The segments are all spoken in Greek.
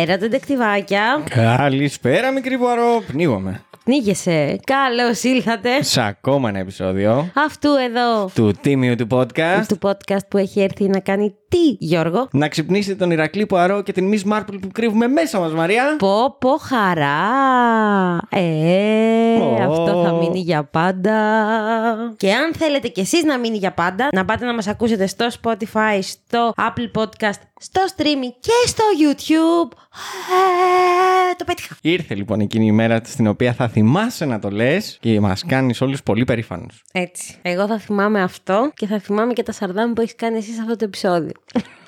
Καλησπέρα, τεντεκτιβάκια. Καλησπέρα, μικρή Πουαρό. Πνίγομαι. Πνίγεσαι. Καλώς ήλθατε. Σε ακόμα ένα επεισόδιο Αυτού εδώ του τίμιου του podcast. του podcast που έχει έρθει να κάνει τι, Γιώργο; Να ξυπνήσετε τον Ηρακλή Πουαρό και την Miss Marple που κρύβουμε μέσα μας, Μαρία. Πω πω χαρά. Ε, Ω. αυτό θα μείνει για πάντα. Και αν θέλετε κι εσείς να μείνει για πάντα, να πάτε να μας ακούσετε στο Spotify, στο Apple Podcast, στο Streaming και στο YouTube. Ε, το πέτυχα. Ήρθε λοιπόν εκείνη η μέρα στην οποία θα θυμάσαι να το λες και μας κάνεις όλους πολύ περήφανους. Έτσι. Εγώ θα θυμάμαι αυτό και θα θυμάμαι και τα σαρδάμ που έχεις κάνει εσύ σε αυτό το επεισόδιο.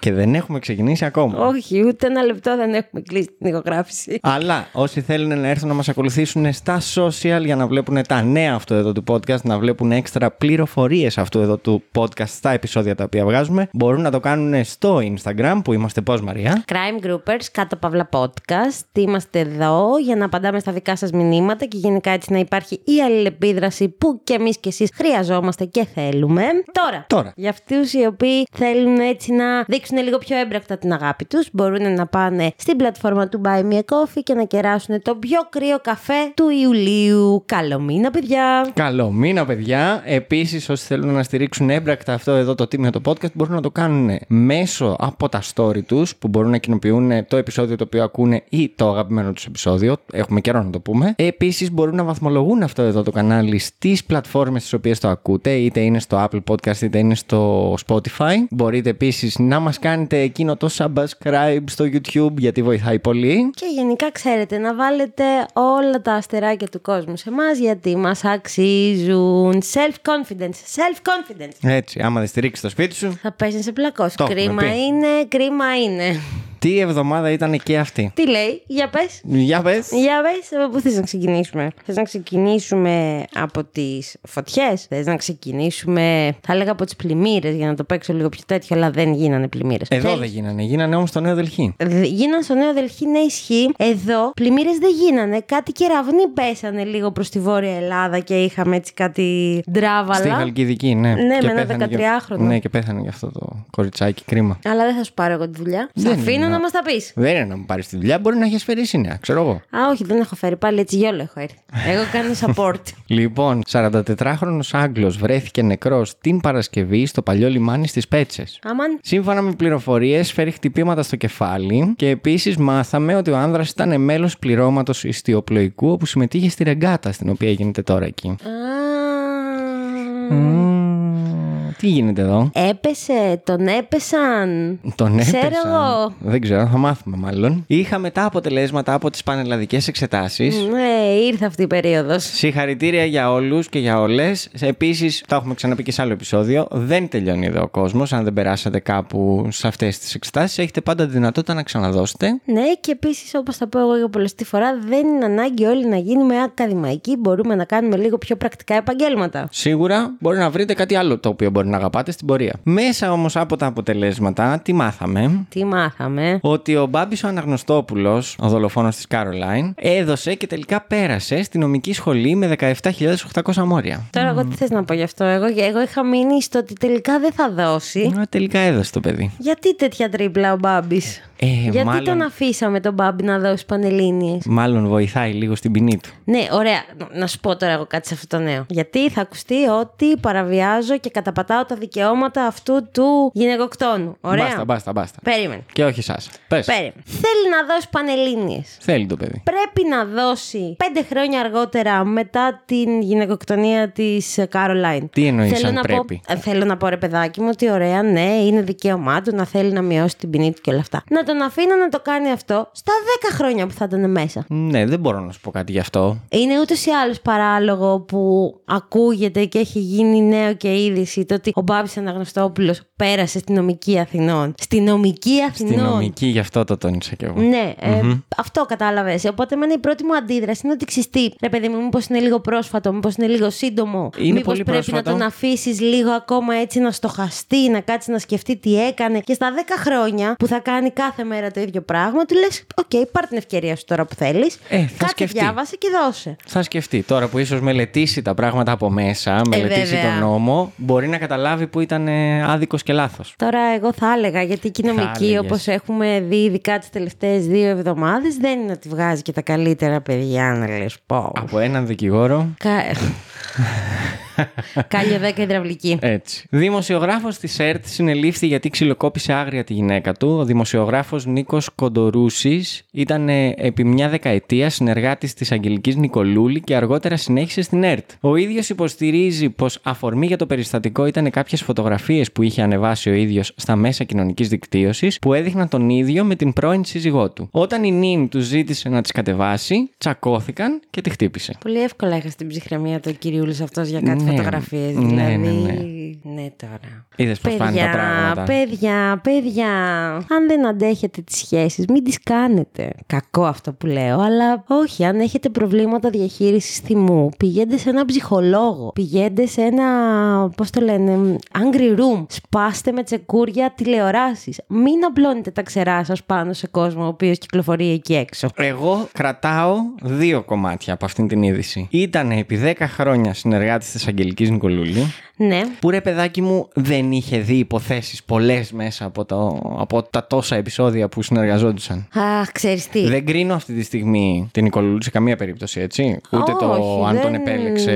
Και δεν έχουμε ξεκινήσει ακόμα. Όχι, ούτε ένα λεπτό δεν έχουμε κλείσει την ηχογράφηση. Αλλά όσοι θέλουν να έρθουν να μας ακολουθήσουν στα social για να βλέπουν τα νέα αυτού εδώ του podcast, να βλέπουν έξτρα πληροφορίες αυτού εδώ του podcast στα επεισόδια τα οποία βγάζουμε, μπορούν να το κάνουν στο Instagram που είμαστε πώς Μαρία; Crime Groupers, κάτω παύλα podcast. Είμαστε εδώ για να απαντάμε στα δικά σας μηνύματα και γενικά έτσι να υπάρχει η αλληλεπίδραση που και εμείς και εσείς χρειαζόμαστε και θέλουμε. Τώρα, Τώρα. για αυτούς οι οποίοι θέλουν έτσι να δείξουν λίγο πιο έμπρακτα την αγάπη τους, μπορούν να πάνε στην πλατφόρμα του Buy Me a Coffee και να κεράσουν το πιο κρύο καφέ του Ιουλίου. Καλό μήνα, παιδιά! Καλό μήνα, παιδιά. Επίσης, όσοι θέλουν να στηρίξουν έμπρακτα αυτό εδώ το τίμιο το podcast, μπορούν να το κάνουν μέσω από τα story τους, που μπορούν να κοινοποιούν το επεισόδιο το οποίο ακούνε ή το αγαπημένο τους επεισόδιο. Έχουμε καιρό να το πούμε. Επίσης, μπορούν να βαθμολογούν αυτό εδώ το κανάλι στις πλατφόρμες στις οποίες το ακούτε, είτε είναι στο Apple Podcast είτε είναι στο Spotify. Μπορείτε επίσης να μας κάνετε εκείνο το subscribe στο YouTube, γιατί βοηθάει πολύ. Και γενικά ξέρετε να βάλετε όλα τα αστεράκια του κόσμου σε εμάς γιατί μας αξίζουν. Self-confidence, self-confidence. Έτσι, άμα δεν στηρίξεις το σπίτι σου. Θα πέσει σε πλακός. Το έχουμε Κρίμα πει. είναι, κρίμα είναι. Τι εβδομάδα ήταν και αυτή; Τι λέει, για πες. Για πες. Για πες, από πού θες να ξεκινήσουμε; Θες να ξεκινήσουμε από τις φωτιές; Θες να ξεκινήσουμε, θα έλεγα από τις πλημμύρες για να το παίξω λίγο πιο τέτοιο, αλλά δεν γίνανε πλημμύρες. Εδώ Θέλεις- δεν γίνανε, γίνανε όμως στο Νέο Δελχή. Δ- Γίναν στο Νέο Δελχή, ναι, ισχύει. Εδώ πλημμύρες δεν γίνανε. Κάτι κεραυνοί πέσανε λίγο προς τη Βόρεια Ελλάδα και είχαμε έτσι κάτι ντράβαλα. Στη Χαλκιδική, ναι. Ναι, Και με ένα πέθανε και- 13χρονο. Ναι, και πέθανε γι' αυτό το κοριτσάκι, κρίμα. Αλλά δεν θα σου πάρω εγώ τη δουλειά. Δεν Θα είναι αφήνω να- να μας τα πεις. Δεν είναι να μου πάρεις τη δουλειά, μπορεί να έχει φέρει νέα, ξέρω εγώ. Α, όχι, δεν έχω φέρει. Πάλι έτσι γιόλο έχω έρθει. Εγώ κάνω support. Λοιπόν, 44χρονο Άγγλος βρέθηκε νεκρός την Παρασκευή στο παλιό λιμάνι στις Πέτσες. Αμάν. Σύμφωνα με πληροφορίες, φέρει χτυπήματα στο κεφάλι και επίσης μάθαμε ότι ο άνδρας ήταν μέλος πληρώματος ιστιοπλοϊκού όπου συμμετείχε στη ρεγκάτα στην οποία γίνεται τώρα εκεί. Α, Μμμ, τι γίνεται εδώ; Έπεσε, τον έπεσαν. Τον έπεσαν. Ξέρω εγώ. Δεν ξέρω, θα μάθουμε μάλλον. Είχαμε τα αποτελέσματα από τις πανελλαδικές εξετάσεις. Ναι, ήρθε αυτή η περίοδος. Συγχαρητήρια για όλους και για όλες. Επίσης, το έχουμε ξαναπεί και σε άλλο επεισόδιο, δεν τελειώνει εδώ ο κόσμος. Αν δεν περάσατε κάπου σε αυτές τις εξετάσεις, έχετε πάντα τη δυνατότητα να ξαναδώσετε. Ναι, και επίσης, όπως θα πω εγώ για πολλωστή φορά, δεν είναι ανάγκη όλοι να γίνουμε ακαδημαϊκοί. Μπορούμε να κάνουμε λίγο πιο πρακτικά επαγγέλματα. Σίγουρα μπορεί να βρείτε κάτι άλλο το οποίο μπορεί να αγαπάτε στην πορεία. Μέσα όμως από τα αποτελέσματα, τι μάθαμε; Τι μάθαμε; Ότι ο Μπάμπης ο Αναγνωστόπουλος, ο δολοφόνος της Κάρολάιν, έδωσε και τελικά πέρασε στη νομική σχολή με 17.800 μόρια. Τώρα, εγώ τι θες να πω γι' αυτό; Εγώ, εγώ είχα μείνει στο ότι τελικά δεν θα δώσει. Α, τελικά έδωσε το παιδί. Γιατί τέτοια τρίπλα ο Μπάμπης; Ε, Γιατί μάλλον, τον αφήσαμε τον Μπάμπη να δώσει πανελίνε. μάλλον βοηθάει λίγο στην ποινή του. Ναι, ωραία. Να σου πω τώρα εγώ κάτι σε αυτό το νέο. Γιατί θα ακουστεί ότι παραβιάζω και καταπατάω τα δικαιώματα αυτού του γυναικοκτόνου. Ωραία. Μπάστα, μπάστα, μπάστα. Περίμενε. Και όχι εσάς. Πες. Περίμενε. Θέλει να δώσει πανελίνε. Θέλει το παιδί. πρέπει να δώσει πέντε χρόνια αργότερα μετά την γυναικοκτονία της Κάρολάιν. Τι εννοείς θέλω αν να πρέπει; Πω, ε, θέλω να πω ρε παιδάκι μου ότι ωραία, ναι, είναι δικαίωμά του να θέλει να μειώσει την ποινή του και όλα αυτά. Να τον τον αφήνω να το κάνει αυτό στα 10 χρόνια που θα ήταν μέσα. Ναι, δεν μπορώ να σου πω κάτι γι' αυτό. Είναι ούτως ή άλλως παράλογο που ακούγεται και έχει γίνει νέο και είδηση το ότι ο Μπάμπης Αναγνωστόπουλος πέρασε στη νομική Αθηνών. Στη νομική Αθηνών. Στη νομική, γι' αυτό το τόνισα κι εγώ. Ναι, ε, αυτό κατάλαβες. Οπότε, εμένα η πρώτη μου αντίδραση είναι ότι ξυστεί. Ρε παιδί μου, μήπως είναι λίγο πρόσφατο, μήπως είναι λίγο σύντομο. Είναι μήπως πολύ πρέπει πρόσφατο. να τον αφήσεις λίγο ακόμα έτσι να στοχαστεί, να κάτσει να σκεφτεί τι έκανε. Και στα 10 χρόνια που θα κάνει κάθε μέρα το ίδιο πράγμα, του λες: Οκ, πάρ την ευκαιρία σου τώρα που θέλεις. Ε, θα Κάτι σκεφτεί. διάβασε και δώσε. Θα σκεφτεί τώρα που ίσως μελετήσει τα πράγματα από μέσα, μελετήσει Ε, βέβαια. τον νόμο, μπορεί να καταλάβει που ήταν άδικος και λάθος. Τώρα, εγώ θα έλεγα, γιατί η κοινωνική, έλεγες. όπως έχουμε δει, ειδικά τις τελευταίες δύο εβδομάδες, δεν είναι ότι βγάζει και τα καλύτερα παιδιά, να λες πω. Από έναν δικηγόρο. Κα... Κάλιο 10 υδραυλική. Έτσι. Δημοσιογράφος της ΕΡΤ συνελήφθη γιατί ξυλοκόπησε άγρια τη γυναίκα του. Ο δημοσιογράφος Νίκος Κοντορούσης ήταν ε, επί μια δεκαετία συνεργάτης της Αγγελικής Νικολούλη και αργότερα συνέχισε στην ΕΡΤ. Ο ίδιος υποστηρίζει πως αφορμή για το περιστατικό ήταν κάποιες φωτογραφίες που είχε ανεβάσει ο ίδιος στα μέσα κοινωνικής δικτύωσης που έδειχναν τον ίδιο με την πρώην σύζυγό του. Όταν η νυν του ζήτησε να τις κατεβάσει, τσακώθηκαν και τη χτύπησε. Πολύ εύκολα είχα στην ψυχραιμία το κυριούλη αυτός για κάτι Ναι, φωτογραφίες. ναι, Δηλαδή. ναι, ναι. ναι, τώρα. Είδες πώ πάνε τα πράγματα. παιδιά, παιδιά. Αν δεν αντέχετε τις σχέσεις, μην τις κάνετε. Κακό αυτό που λέω, αλλά όχι. Αν έχετε προβλήματα διαχείρισης θυμού, πηγαίνετε σε ένα ψυχολόγο. Πηγαίνετε σε ένα. Πώς το λένε, angry room. Σπάστε με τσεκούρια τηλεοράσεις. Μην απλώνετε τα ξερά σας πάνω σε κόσμο ο οποίος κυκλοφορεί εκεί έξω. Εγώ κρατάω δύο κομμάτια από αυτήν την είδηση. Ήταν επί 10 χρόνια συνεργάτης της Αγγελικής Νικολούλη, Ναι. που ρε παιδάκι μου δεν είχε δει υποθέσεις πολλές μέσα από, το, από τα τόσα επεισόδια που συνεργαζόντουσαν. Αχ, ξέρεις τι. Δεν κρίνω αυτή τη στιγμή την Νικολούλη σε καμία περίπτωση, έτσι. Ούτε το Όχι, αν τον δεν- επέλεξε.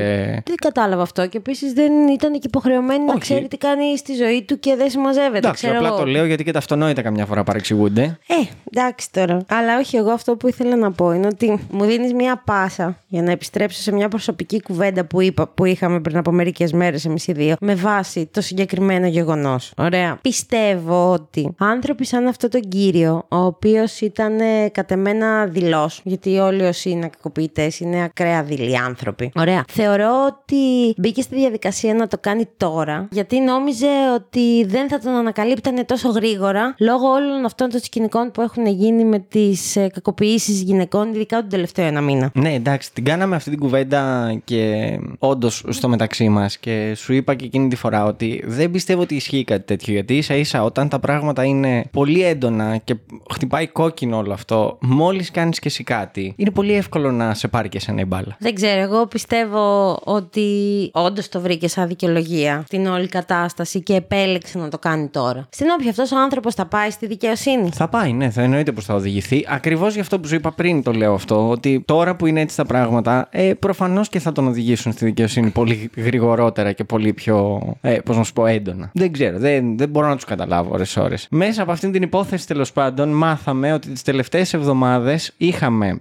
Δεν κατάλαβα αυτό. Και επίσης δεν ήταν και υποχρεωμένη να Όχι. ξέρει τι κάνει στη ζωή του και δεν συμμαζεύεται. Εντάξει, ξέρω απλά εγώ. το λέω γιατί και τα αυτονόητα καμιά φορά παρεξηγούνται. Ε, εντάξει τώρα. Αλλά όχι, εγώ αυτό που ήθελα να πω είναι ότι μου δίνεις μία πάσα για να επιστρέψω σε μια προσωπική κουβέντα που, είπα, που είχαμε πριν από μερικές μέρες εμείς οι δύο, με βάση το συγκεκριμένο γεγονός. Ωραία. Πιστεύω ότι άνθρωποι σαν αυτό τον κύριο, ο οποίος ήταν ε, κατ' εμένα δειλό, γιατί όλοι όσοι είναι κακοποιητές είναι ακραία δειλοί άνθρωποι. Ωραία. Θεωρώ ότι μπήκε στη διαδικασία να το κάνει τώρα, γιατί νόμιζε ότι δεν θα τον ανακαλύπτανε τόσο γρήγορα λόγω όλων αυτών των σκηνικών που έχουν γίνει με τις κακοποιήσεις γυναικών, ειδικά τον τελευταίο ένα μήνα. Ναι, εντάξει, την κάναμε αυτή την κουβέντα και όντως στο μεταξύ μας. Και σου είπα και εκείνη τη φορά ότι δεν πιστεύω ότι ισχύει κάτι τέτοιο. Γιατί ίσα ίσα όταν τα πράγματα είναι πολύ έντονα και χτυπάει κόκκινο όλο αυτό, μόλις κάνεις και εσύ κάτι, είναι πολύ εύκολο να σε πάρει και εσένα η μπάλα. Δεν ξέρω, εγώ πιστεύω ότι όντως το βρήκες σαν δικαιολογία την όλη κατάσταση και επέλεξε να το κάνει τώρα. Στην όποια αυτός ο άνθρωπος θα πάει στη δικαιοσύνη; Θα πάει, ναι, θα εννοείται πως θα οδηγηθεί. Ακριβώς γι' αυτό που σου είπα πριν το λέω αυτό. Ότι τώρα που είναι έτσι τα πράγματα, ε, προφανώς και θα τον οδηγήσουν στη δικαιοσύνη πολύ γρηγορότερα και πολύ πιο, ε, πώς να σου πω, έντονα. Δεν ξέρω, δεν, δεν μπορώ να τους καταλάβω ώρε-ώρε. Μέσα από αυτήν την υπόθεση, τέλος πάντων, μάθαμε ότι τις τελευταίες εβδομάδες είχαμε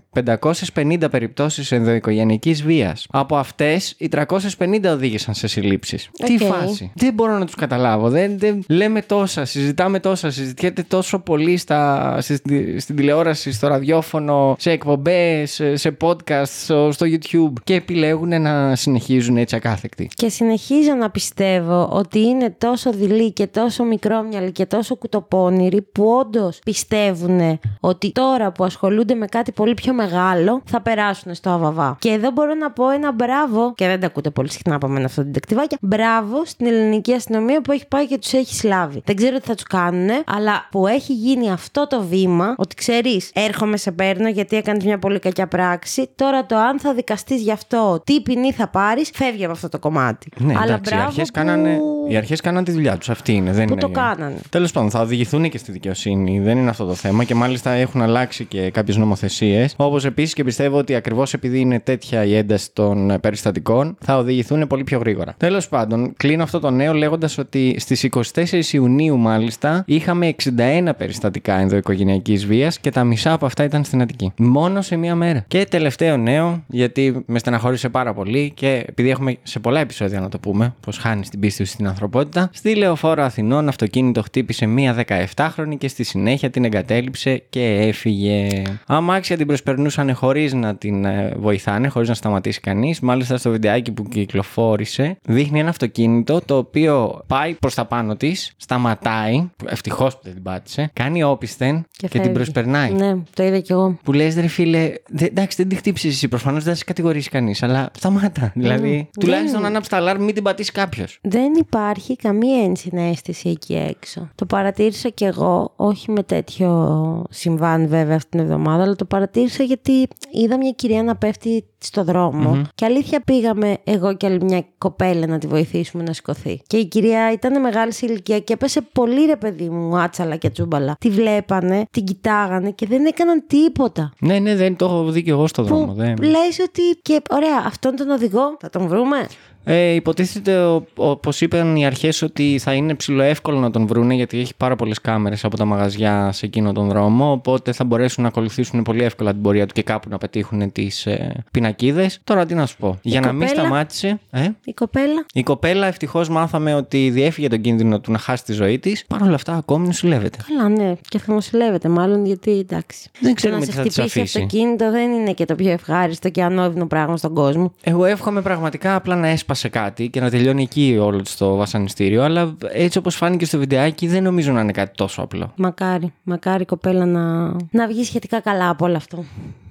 550 περιπτώσεις ενδοοικογενειακής βίας. Από αυτές, οι 350 οδήγησαν σε συλλήψεις. Τι Οκ. φάση. Δεν μπορώ να τους καταλάβω. Δεν, δεν, λέμε τόσα, συζητάμε τόσα, συζητιέται τόσο πολύ στα, στη- στην τηλεόραση, στο ραδιόφωνο, σε εκπομπές, σε, σε podcast, στο, στο YouTube και επιλέγουν να συνεχίζουν έτσι ακάθεκτοι. Και συνεχίζω να πιστεύω ότι είναι τόσο δειλοί και τόσο μικρόμυαλοι και τόσο κουτοπώνηροι που όντως πιστεύουν ότι τώρα που ασχολούνται με κάτι πολύ πιο μεγάλο θα περάσουν στο αβαβά. Και εδώ μπορώ να πω ένα μπράβο, και δεν τα ακούτε πολύ συχνά από μένα αυτό ντετεκτιβάκια, μπράβο στην ελληνική αστυνομία που έχει πάει και τους έχει συλλάβει. Δεν ξέρω τι θα τους κάνουν, αλλά που έχει γίνει αυτό το βήμα, ότι ξέρεις, έρχομαι σε παίρνω γιατί έκανες μια πολύ κακιά πράξη. Τώρα το αν θα δικαστείς γι' αυτό, τι ποινή θα πάρεις, φεύγει από αυτό το κομμάτι. Ναι, Αλλά εντάξει, οι μπράβο αρχές, που... κάνανε, οι αρχές κάνανε τη δουλειά τους. Αυτή είναι. Δεν Που είναι... το κάνανε. Τέλος πάντων, θα οδηγηθούν και στη δικαιοσύνη. Δεν είναι αυτό το θέμα και μάλιστα έχουν αλλάξει και κάποιες νομοθεσίες. Όπως επίσης και πιστεύω ότι ακριβώς επειδή είναι τέτοια η ένταση των ε, περιστατικών, θα οδηγηθούν πολύ πιο γρήγορα. Τέλος πάντων, κλείνω αυτό το νέο λέγοντας ότι στις 24 Ιουνίου μάλιστα είχαμε 61 περιστατικά ενδοοικογενειακής βίας και τα μισά από αυτά ήταν στην Αττική. Μόνο σε μία μέρα. Και τελευταίο νέο, γιατί με στεναχώρησε πάρα πολύ και επειδή έχουμε σε πολλά επεισόδια να το πούμε, πως χάνεις την πίστη του στην ανθρωπότητα. Στη λεωφόρο Αθηνών, αυτοκίνητο χτύπησε μία 17χρονη και στη συνέχεια την εγκατέλειψε και έφυγε. Αμάξια την προσπερνούσαν χωρίς να την ε, βοηθάνε, χωρίς να σταματήσει κανείς. Μάλιστα στο βιντεάκι που κυκλοφόρησε, δείχνει ένα αυτοκίνητο το οποίο πάει προς τα πάνω της, σταματάει. Ευτυχώς που δεν την πάτησε. Κάνει όπισθεν και, την φεύγει. προσπερνάει. Ναι, το είδα κι εγώ. Που λες, ρε φίλε, δε, εντάξει, δεν τη χτύπησες εσύ. Προφανώς δεν θα σε κατηγορήσει κανείς, αλλά σταμάτα. Δηλαδή, τουλάχιστον Δεν- άναψε τα αλάρμ, μην την πατήσει κάποιος. Δεν υπάρχει καμία ενσυναίσθηση εκεί έξω. Το παρατήρησα κι εγώ, όχι με τέτοιο συμβάν βέβαια αυτήν την εβδομάδα, αλλά το παρατήρησα γιατί είδα μια κυρία να πέφτει στο δρομο και αλήθεια πήγαμε εγώ και άλλη μια κοπέλα να τη βοηθήσουμε να σηκωθεί. Και η κυρία ήταν μεγάλης σε ηλικίας και έπεσε πολύ ρε παιδί μου, άτσαλα και τσούμπαλα. Τη βλέπανε, την κοιτάγανε και δεν έκαναν τίποτα. Ναι, ναι, δεν το έχω δει και εγώ στο δρόμο. Που Δεν... λες ότι και ωραία, αυτόν τον οδηγό θα τον βρούμε; Ε, υποτίθεται, όπω είπαν οι αρχές, ότι θα είναι ψηλοεύκολο να τον βρούνε γιατί έχει πάρα πολλές κάμερες από τα μαγαζιά σε εκείνο τον δρόμο. Οπότε θα μπορέσουν να ακολουθήσουν πολύ εύκολα την πορεία του και κάπου να πετύχουν τις ε, πινακίδες. Τώρα τι να σου πω. Για να μην κοπέλα; σταμάτησε. Ε, Η κοπέλα. η κοπέλα ευτυχώς μάθαμε ότι διέφυγε τον κίνδυνο του να χάσει τη ζωή της. Παρ' όλα αυτά, ακόμη νοσηλεύεται. Καλά, ναι. Και θα νοσηλεύεται, μάλλον γιατί εντάξει. Δεν Το ξέρουμε να τι σε θα της χτυπήσει αφήσει. αυτοκίνητο δεν είναι και το πιο ευχάριστο και ανώδυνο πράγμα στον κόσμο. Εγώ εύχομαι πραγματικά απλά να έσπασε κάτι και να τελειώνει εκεί όλο το βασανιστήριο. Αλλά έτσι όπως φάνηκε στο βιντεάκι, δεν νομίζω να είναι κάτι τόσο απλό. Μακάρι, μακάρι η κοπέλα να, να βγει σχετικά καλά από όλο αυτό.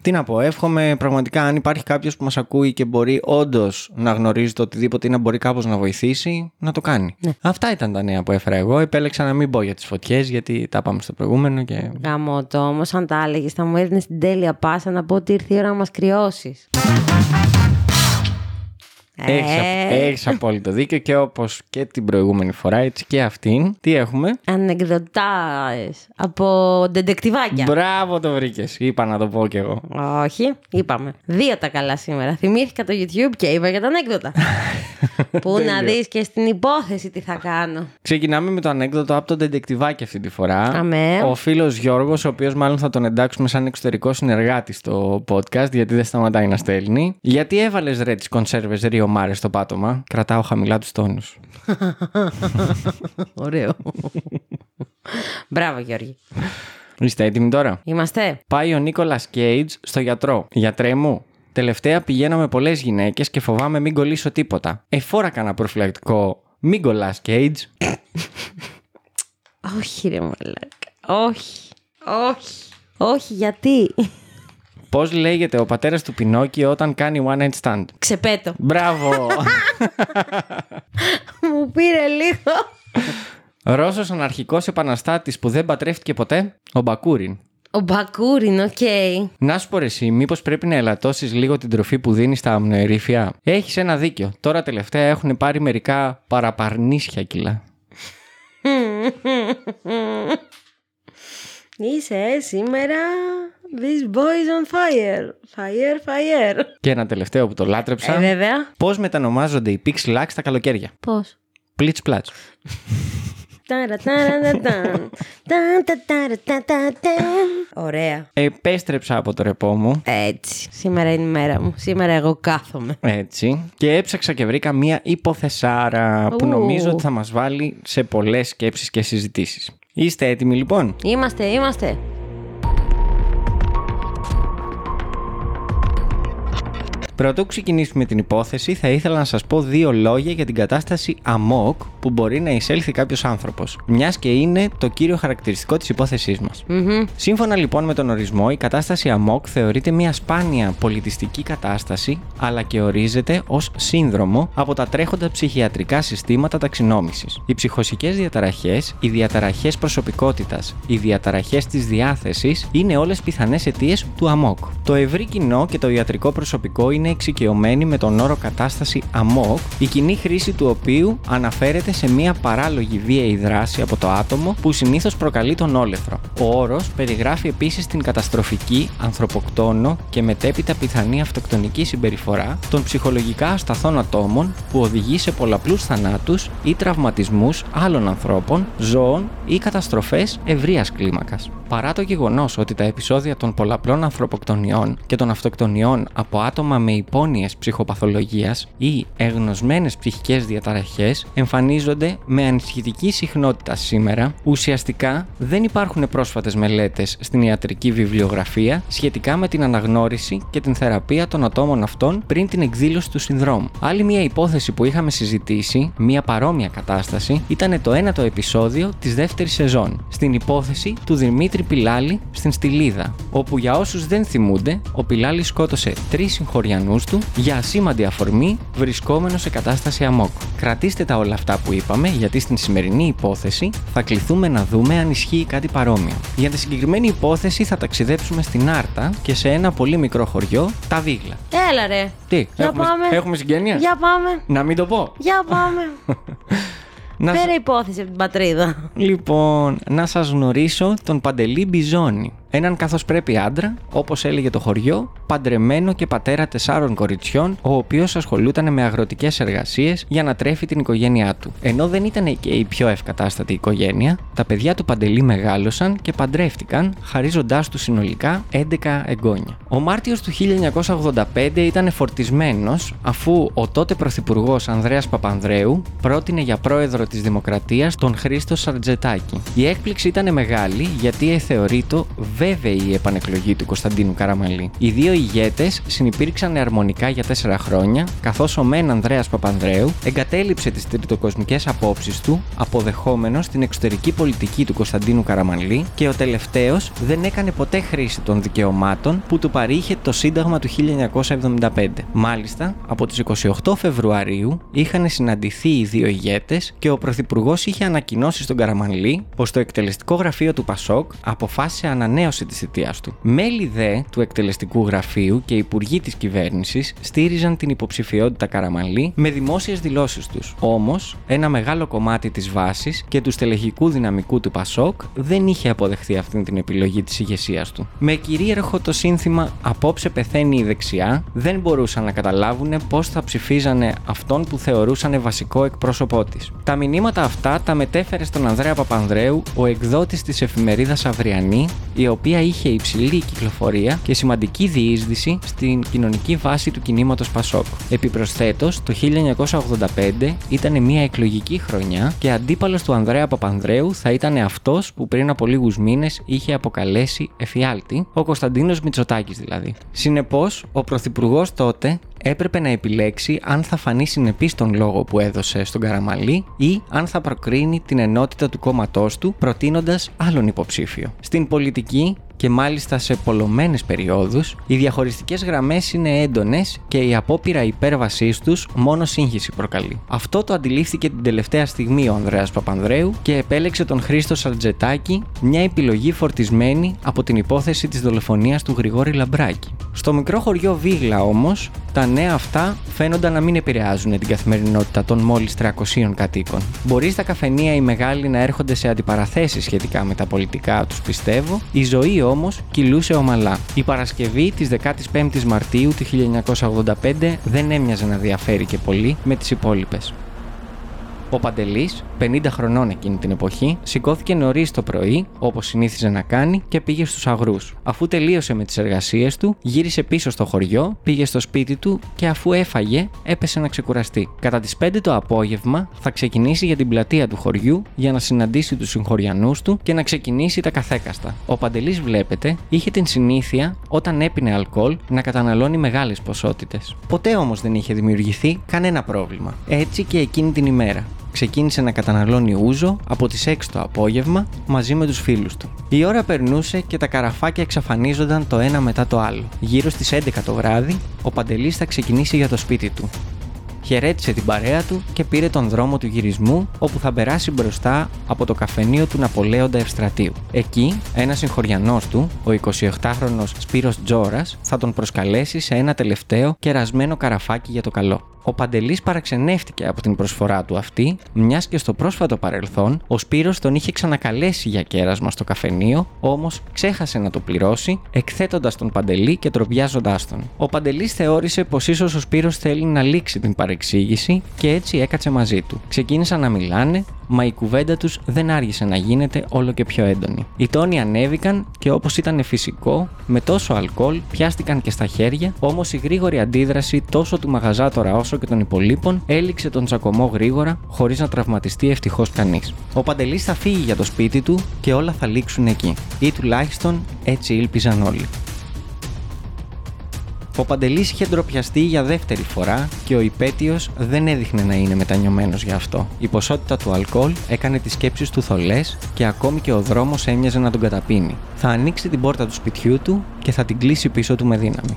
Τι να πω, εύχομαι πραγματικά αν υπάρχει κάποιος που μας ακούει και μπορεί όντως να γνωρίζει το οτιδήποτε ή να μπορεί κάπως να βοηθήσει, να το κάνει. Αυτά ήταν τα νέα που έφερα εγώ. Επέλεξα να μην πω για τις φωτιές, γιατί τα πάμε στο προηγούμενο και. Γάμο το όμως, αν τα έλεγες, θα μου έδινες την τέλεια πάσα να πω ότι ήρθε η ώρα να μας κρυώσεις. Έχεις, Ε. έχεις απόλυτο δίκιο και όπως και την προηγούμενη φορά, έτσι και αυτήν. Τι έχουμε; Ανεκδοτάες από ντεντεκτιβάκια. Μπράβο το βρήκες. Είπα να το πω κι εγώ. Όχι, είπαμε. Δύο τα καλά σήμερα. Θυμήθηκα το YouTube και είπα για τα ανέκδοτα. Πού να Τέλειο. δεις και στην υπόθεση τι θα κάνω. Ξεκινάμε με το ανέκδοτο από τον Ντεντεκτιβάκι αυτή τη φορά. Αμέ. Ο φίλος Γιώργος, ο οποίος μάλλον θα τον εντάξουμε σαν εξωτερικό συνεργάτη στο podcast, γιατί δεν σταματάει να στέλνει. Γιατί έβαλες ρε τις κονσέρβες Ρίο Μάρες στο πάτωμα. Κρατάω χαμηλά τους τόνους. Ωραίο. Μπράβο Γιώργη. Είστε έτοιμοι τώρα; Είμαστε. Πάει ο Νίκολας Κέιτς στο γιατρό. Γιατρέ μου, τελευταία πηγαίνω με πολλές γυναίκες και φοβάμαι μην κολλήσω τίποτα. Εφόρα κανένα προφυλακτικό. Μην κολλάς, Κέιτς. Όχι ρε μαλάκα. Όχι. Όχι. Όχι γιατί; Πώς λέγεται ο πατέρας του Πινόκιο όταν κάνει one night stand; Ξεπέτω. Μπράβο! Μου πήρε λίγο. Ρώσος αναρχικός επαναστάτης που δεν παντρεύτηκε ποτέ, ο Μπακούριν. Ο Μπακούριν, οκ. Να σου πω ρε εσύ, μήπως πρέπει να ελαττώσεις λίγο την τροφή που δίνεις στα αμνοερίφια. Έχεις ένα δίκιο. Τώρα τελευταία έχουν πάρει μερικά παραπαρνίσια κιλά. Είσαι ε, σήμερα. This boy is on fire. Fire, fire. Και ένα τελευταίο που το λάτρεψα. Ε, βέβαια. Πώς μετανομάζονται οι pixel lacks τα καλοκαίρια; Πώς; Πλίτς πλάτς. Ταραταραταταμ. Ταν, τα, ταρα, τα, τα, ταν. Ωραία. Επέστρεψα από το ρεπό μου. Έτσι. Σήμερα είναι η μέρα μου. Σήμερα εγώ κάθομαι. Έτσι. Και έψαξα και βρήκα μία υποθεσάρα που Ου. νομίζω ότι θα μας βάλει σε πολλές σκέψεις και συζητήσεις. Είστε έτοιμοι λοιπόν; Είμαστε, είμαστε. Πρωτού ξεκινήσουμε την υπόθεση, θα ήθελα να σας πω δύο λόγια για την κατάσταση αμόκ που μπορεί να εισέλθει κάποιος άνθρωπος, μιας και είναι το κύριο χαρακτηριστικό της υπόθεσής μας. Μμμ. Σύμφωνα λοιπόν με τον ορισμό, η κατάσταση αμόκ θεωρείται μια σπάνια πολιτιστική κατάσταση, αλλά και ορίζεται ως σύνδρομο από τα τρέχοντα ψυχιατρικά συστήματα ταξινόμησης. Οι ψυχοσικές διαταραχές, οι διαταραχές προσωπικότητας, οι διαταραχές της διάθεσης είναι όλες πιθανές αιτίες του αμόκ. Το ευρύ κοινό και το ιατρικό προσωπικό είναι εξοικειωμένοι με τον όρο κατάσταση αμόκ, η κοινή χρήση του οποίου αναφέρεται σε μια παράλογη βίαιη δράση από το άτομο που συνήθως προκαλεί τον όλεθρο. Ο όρος περιγράφει επίσης την καταστροφική, ανθρωποκτόνο και μετέπειτα πιθανή αυτοκτονική συμπεριφορά των ψυχολογικά ασταθών ατόμων που οδηγεί σε πολλαπλούς θανάτους ή τραυματισμούς άλλων ανθρώπων, ζώων ή καταστροφές ευρείας κλίμακας. Παρά το γεγονός ότι τα επεισόδια των πολλαπλών ανθρωποκτονιών και των αυτοκτονιών από άτομα με υπόνοιες ψυχοπαθολογίας ή εγνωσμένες ψυχικές διαταραχές εμφανίζονται με ανησυχητική συχνότητα σήμερα, ουσιαστικά δεν υπάρχουν πρόσφατες μελέτες στην ιατρική βιβλιογραφία σχετικά με την αναγνώριση και την θεραπεία των ατόμων αυτών πριν την εκδήλωση του συνδρόμου. Άλλη μια υπόθεση που είχαμε συζητήσει, μια παρόμοια κατάσταση, ήταν το ένατο επεισόδιο της δεύτερης σεζόν, στην υπόθεση του Δημήτρη Πιλάλη στην Στυλίδα, όπου για όσους δεν θυμούνται, ο Πιλάλη σκότωσε τρεις συγχωριανούς του για ασήμαντη αφορμή βρισκόμενο σε κατάσταση αμόκ. Κρατήστε τα όλα αυτά που είπαμε, γιατί στην σημερινή υπόθεση θα κληθούμε να δούμε αν ισχύει κάτι παρόμοιο. Για τη συγκεκριμένη υπόθεση θα ταξιδέψουμε στην Άρτα και σε ένα πολύ μικρό χωριό, τα Βίγλα. Έλα ρε. Τι, Για έχουμε, πάμε. έχουμε συγγένεια; Για πάμε. Να μην το πω. Για πάμε. Να σ- Φέρε υπόθεση από την πατρίδα. Λοιπόν, να σας γνωρίσω τον Παντελή Μπιζώνη. Έναν καθώς πρέπει άντρα, όπως έλεγε το χωριό, παντρεμένο και πατέρα τεσσάρων κοριτσιών, ο οποίος ασχολούταν με αγροτικές εργασίες για να τρέφει την οικογένειά του. Ενώ δεν ήταν και η πιο ευκατάστατη οικογένεια, τα παιδιά του Παντελή μεγάλωσαν και παντρεύτηκαν, χαρίζοντάς τους συνολικά 11 εγγόνια. Ο Μάρτιος του 1985 ήταν φορτισμένος αφού ο τότε Πρωθυπουργός Ανδρέας Παπανδρέου πρότεινε για πρόεδρο της Δημοκρατίας τον Χρήστο Σαρτζετάκη. Η έκπληξη ήταν μεγάλη γιατί θεωρείται βέβαιη η επανεκλογή του Κωνσταντίνου Καραμαλή. Οι δύο ηγέτες συνεπήρξαν αρμονικά για τέσσερα χρόνια, καθώς ο μεν Ανδρέας Παπανδρέου εγκατέλειψε τις τριτοκοσμικές απόψεις του, αποδεχόμενος την εξωτερική πολιτική του Κωνσταντίνου Καραμαλή και ο τελευταίος δεν έκανε ποτέ χρήση των δικαιωμάτων που του παρήχε το Σύνταγμα του 1975. Μάλιστα, από τις 28 Φεβρουαρίου είχαν συναντηθεί οι δύο ηγέτες και ο Πρωθυπουργός είχε ανακοινώσει στον Καραμανλή πως το εκτελεστικό γραφείο του Πασόκ αποφάσισε ανανέωση της θητεία του. Μέλη δε του εκτελεστικού γραφείου και υπουργοί της κυβέρνησης στήριζαν την υποψηφιότητα Καραμανλή με δημόσιες δηλώσεις τους. Όμως, ένα μεγάλο κομμάτι της βάσης και του στελεχικού δυναμικού του Πασόκ δεν είχε αποδεχθεί αυτή την επιλογή της ηγεσίας του. Με κυρίαρχο το σύνθημα Απόψε πεθαίνει η δεξιά, δεν μπορούσαν να καταλάβουν πώς θα ψηφίζανε αυτόν που θεωρούσαν βασικό εκπρόσωπό της. Τα μηνύματα αυτά τα μετέφερε στον Ανδρέα Παπανδρέου, ο εκδότης της εφημερίδας Αυριανή, η οποία είχε υψηλή κυκλοφορία και σημαντική διείσδυση στην κοινωνική βάση του κινήματος Πασόκ. Επιπροσθέτως, το 1985 ήταν μια εκλογική χρονιά και αντίπαλος του Ανδρέα Παπανδρέου θα ήταν αυτός που πριν από λίγους μήνες είχε αποκαλέσει εφιάλτη, ο Κωνσταντίνος Μητσοτάκης δηλαδή. Συνεπώς, ο Πρωθυπουργός τότε έπρεπε να επιλέξει αν θα φανεί συνεπής στον λόγο που έδωσε στον Καραμαλή ή αν θα προκρίνει την ενότητα του κόμματός του προτείνοντας άλλον υποψήφιο. Στην πολιτική και μάλιστα σε πολλωμένες περιόδους, οι διαχωριστικές γραμμές είναι έντονες και η απόπειρα υπέρβασής τους μόνο σύγχυση προκαλεί. Αυτό το αντιλήφθηκε την τελευταία στιγμή ο Ανδρέας Παπανδρέου και επέλεξε τον Χρήστο Σαλτζετάκη, μια επιλογή φορτισμένη από την υπόθεση της δολοφονίας του Γρηγόρη Λαμπράκη. Στο μικρό χωριό Βίγλα όμως, τα νέα αυτά φαίνονταν να μην επηρεάζουν την καθημερινότητα των μόλις 300 κατοίκων. Μπορεί στα καφενεία οι μεγάλοι να έρχονται σε αντιπαραθέσεις σχετικά με τα πολιτικά τους πιστεύω, η ζωή όμως κυλούσε ομαλά. Η Παρασκευή της 15ης Μαρτίου του 1985 δεν έμοιαζε να διαφέρει και πολύ με τις υπόλοιπες. Ο Παντελής, 50 χρονών εκείνη την εποχή, σηκώθηκε νωρίς το πρωί, όπως συνήθιζε να κάνει, και πήγε στους αγρούς. Αφού τελείωσε με τις εργασίες του, γύρισε πίσω στο χωριό, πήγε στο σπίτι του και αφού έφαγε, έπεσε να ξεκουραστεί. Κατά τις 5 το απόγευμα θα ξεκινήσει για την πλατεία του χωριού για να συναντήσει τους συγχωριανούς του και να ξεκινήσει τα καθέκαστα. Ο Παντελής, βλέπετε, είχε την συνήθεια όταν έπινε αλκοόλ να καταναλώνει μεγάλες ποσότητες. Ποτέ όμως δεν είχε δημιουργηθεί κανένα πρόβλημα. Έτσι και εκείνη την ημέρα ξεκίνησε να καταναλώνει ούζο από τις 6 το απόγευμα μαζί με τους φίλους του. Η ώρα περνούσε και τα καραφάκια εξαφανίζονταν το ένα μετά το άλλο. Γύρω στις 11 το βράδυ, ο Παντελής θα ξεκινήσει για το σπίτι του. Χαιρέτησε την παρέα του και πήρε τον δρόμο του γυρισμού, όπου θα περάσει μπροστά από το καφενείο του Ναπολέοντα Ευστρατείου. Εκεί, ένας συγχωριανός του, ο 28χρονο Σπύρος Τζόρας, θα τον προσκαλέσει σε ένα τελευταίο κερασμένο καραφάκι για το καλό. Ο Παντελής παραξενεύτηκε από την προσφορά του αυτή, μιας και στο πρόσφατο παρελθόν ο Σπύρος τον είχε ξανακαλέσει για κέρασμα στο καφενείο, όμως ξέχασε να το πληρώσει, εκθέτοντας τον Παντελή και τροπιάζοντά τον. Ο Παντελής θεώρησε πως ίσως ο Σπύρος θέλει να λήξει την παρεξήγηση και έτσι έκατσε μαζί του. Ξεκίνησαν να μιλάνε, μα η κουβέντα τους δεν άργησε να γίνεται όλο και πιο έντονη. Οι τόνοι ανέβηκαν και όπως ήταν φυσικό, με τόσο αλκοόλ πιάστηκαν και στα χέρια, όμως η γρήγορη αντίδραση τόσο του μαγαζάτορα όσο και των υπολείπων έληξε τον τσακωμό γρήγορα, χωρίς να τραυματιστεί ευτυχώς κανείς. Ο Παντελής θα φύγει για το σπίτι του και όλα θα λήξουν εκεί. Ή τουλάχιστον έτσι ήλπιζαν όλοι. Ο Παντελής είχε ντροπιαστεί για δεύτερη φορά και ο υπέτειος δεν έδειχνε να είναι μετανιωμένος γι' αυτό. Η ποσότητα του αλκοόλ έκανε τις σκέψεις του θολές και ακόμη και ο δρόμος έμοιαζε να τον καταπίνει. Θα ανοίξει την πόρτα του σπιτιού του και θα την κλείσει πίσω του με δύναμη.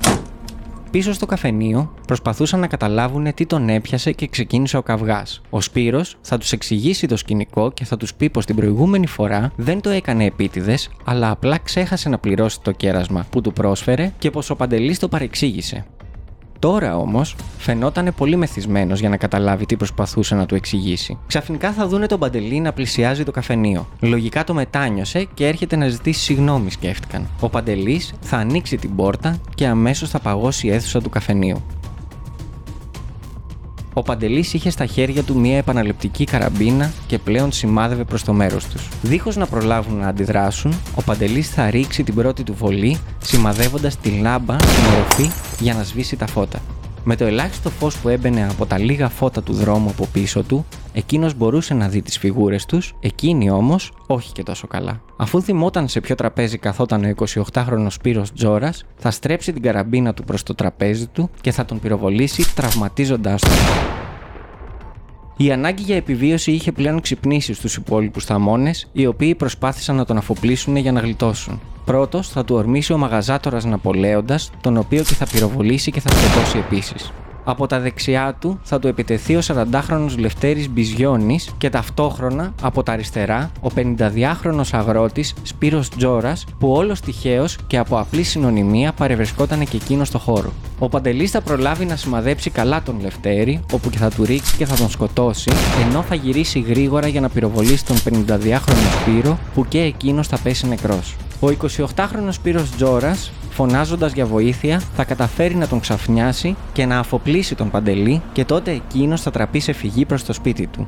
Πίσω στο καφενείο προσπαθούσαν να καταλάβουν τι τον έπιασε και ξεκίνησε ο καυγάς. Ο Σπύρος θα τους εξηγήσει το σκηνικό και θα τους πει πως την προηγούμενη φορά δεν το έκανε επίτηδες, αλλά απλά ξέχασε να πληρώσει το κέρασμα που του πρόσφερε και πως ο Παντελής το παρεξήγησε. Τώρα όμως φαινόταν πολύ μεθυσμένος για να καταλάβει τι προσπαθούσε να του εξηγήσει. Ξαφνικά θα δούνε τον Παντελή να πλησιάζει το καφενείο. Λογικά το μετάνιωσε και έρχεται να ζητήσει συγγνώμη, σκέφτηκαν. Ο Παντελής θα ανοίξει την πόρτα και αμέσως θα παγώσει η αίθουσα του καφενείου. Ο Παντελής είχε στα χέρια του μία επαναληπτική καραμπίνα και πλέον σημάδευε προς το μέρος τους. Δίχως να προλάβουν να αντιδράσουν, ο Παντελής θα ρίξει την πρώτη του βολή, σημαδεύοντας τη λάμπα στην οροφή για να σβήσει τα φώτα. Με το ελάχιστο φως που έμπαινε από τα λίγα φώτα του δρόμου από πίσω του, εκείνος μπορούσε να δει τις φιγούρες τους, εκείνη όμως όχι και τόσο καλά. Αφού θυμόταν σε ποιο τραπέζι καθόταν ο 28χρονο Σπύρος Τζόρας, θα στρέψει την καραμπίνα του προς το τραπέζι του και θα τον πυροβολήσει, τραυματίζοντά τον. Η ανάγκη για επιβίωση είχε πλέον ξυπνήσει στους υπόλοιπους θαμώνες, οι οποίοι προσπάθησαν να τον αφοπλίσουν για να γλιτώσουν. Πρώτος θα του ορμήσει ο μαγαζάτορας Ναπολέοντας, τον οποίο και θα πυροβολήσει και θα σκοτώσει επίσης. Από τα δεξιά του θα του επιτεθεί ο 40χρονο Λευτέρης Μπιζιώνης και ταυτόχρονα από τα αριστερά ο 52χρονο αγρότης Σπύρος Τζόρας, που όλος τυχαίως και από απλή συνωνυμία παρευρισκόταν και εκείνος στο χώρο. Ο Παντελής θα προλάβει να σημαδέψει καλά τον Λευτέρη, όπου και θα του ρίξει και θα τον σκοτώσει, ενώ θα γυρίσει γρήγορα για να πυροβολήσει τον 52χρονο Σπύρο, που και εκείνος θα πέσει νεκρός. Ο 28χρονο Σπύρος Τζόρας φωνάζοντας για βοήθεια, θα καταφέρει να τον ξαφνιάσει και να αφοπλίσει τον Παντελή και τότε εκείνος θα τραπεί σε φυγή προς το σπίτι του.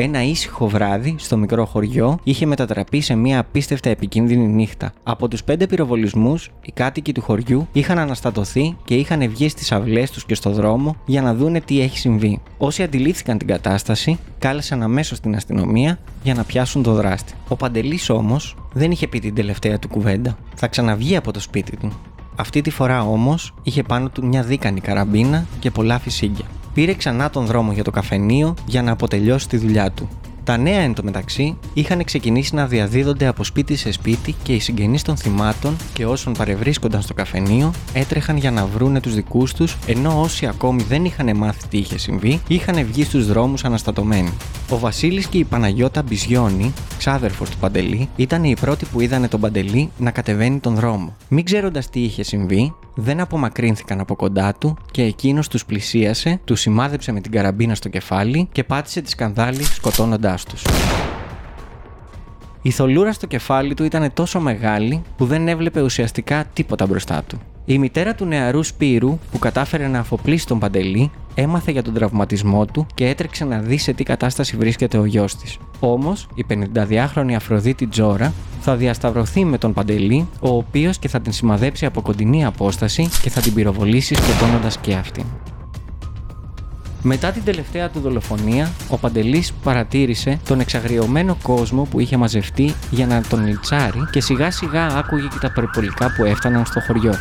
Ένα ήσυχο βράδυ στο μικρό χωριό είχε μετατραπεί σε μια απίστευτα επικίνδυνη νύχτα. Από τους πέντε πυροβολισμούς, οι κάτοικοι του χωριού είχαν αναστατωθεί και είχαν βγει στις αυλές τους και στο δρόμο για να δούνε τι έχει συμβεί. Όσοι αντιλήφθηκαν την κατάσταση, κάλεσαν αμέσως την αστυνομία για να πιάσουν το δράστη. Ο Παντελής όμως δεν είχε πει την τελευταία του κουβέντα. Θα ξαναβγεί από το σπίτι του. Αυτή τη φορά όμως είχε πάνω του μια δίκανη καραμπίνα και πολλά φυσίγγια πήρε ξανά τον δρόμο για το καφενείο για να αποτελειώσει τη δουλειά του. Τα νέα εν τω μεταξύ είχαν ξεκινήσει να διαδίδονται από σπίτι σε σπίτι και οι συγγενείς των θυμάτων και όσων παρευρίσκονταν στο καφενείο έτρεχαν για να βρούνε τους δικούς τους ενώ όσοι ακόμη δεν είχαν μάθει τι είχε συμβεί είχαν βγει στους δρόμους αναστατωμένοι. Ο Βασίλης και η Παναγιώτα Μπιζιώνη, ξάδερφος του Παντελή, ήταν οι πρώτοι που είδανε τον Παντελή να κατεβαίνει τον δρόμο. Μην ξέροντας τι είχε συμβεί, δεν απομακρύνθηκαν από κοντά του και εκείνος τους πλησίασε, του σημάδεψε με την καραμπίνα στο κεφάλι και πάτησε τη σκανδάλη σκοτώνοντάς τους. Η θολούρα στο κεφάλι του ήταν τόσο μεγάλη που δεν έβλεπε ουσιαστικά τίποτα μπροστά του. Η μητέρα του νεαρού Σπύρου, που κατάφερε να αφοπλίσει τον Παντελή, έμαθε για τον τραυματισμό του και έτρεξε να δει σε τι κατάσταση βρίσκεται ο γιος της. Όμως, η 52χρονη Αφροδίτη Τζόρα θα διασταυρωθεί με τον Παντελή, ο οποίος και θα την σημαδέψει από κοντινή απόσταση και θα την πυροβολήσει σκοτώνοντας και αυτήν. Μετά την τελευταία του δολοφονία, ο Παντελής παρατήρησε τον εξαγριωμένο κόσμο που είχε μαζευτεί για να τον λιτσάρει και σιγά σιγά άκουγε και τα περιπολικά που έφταναν στο χωριό.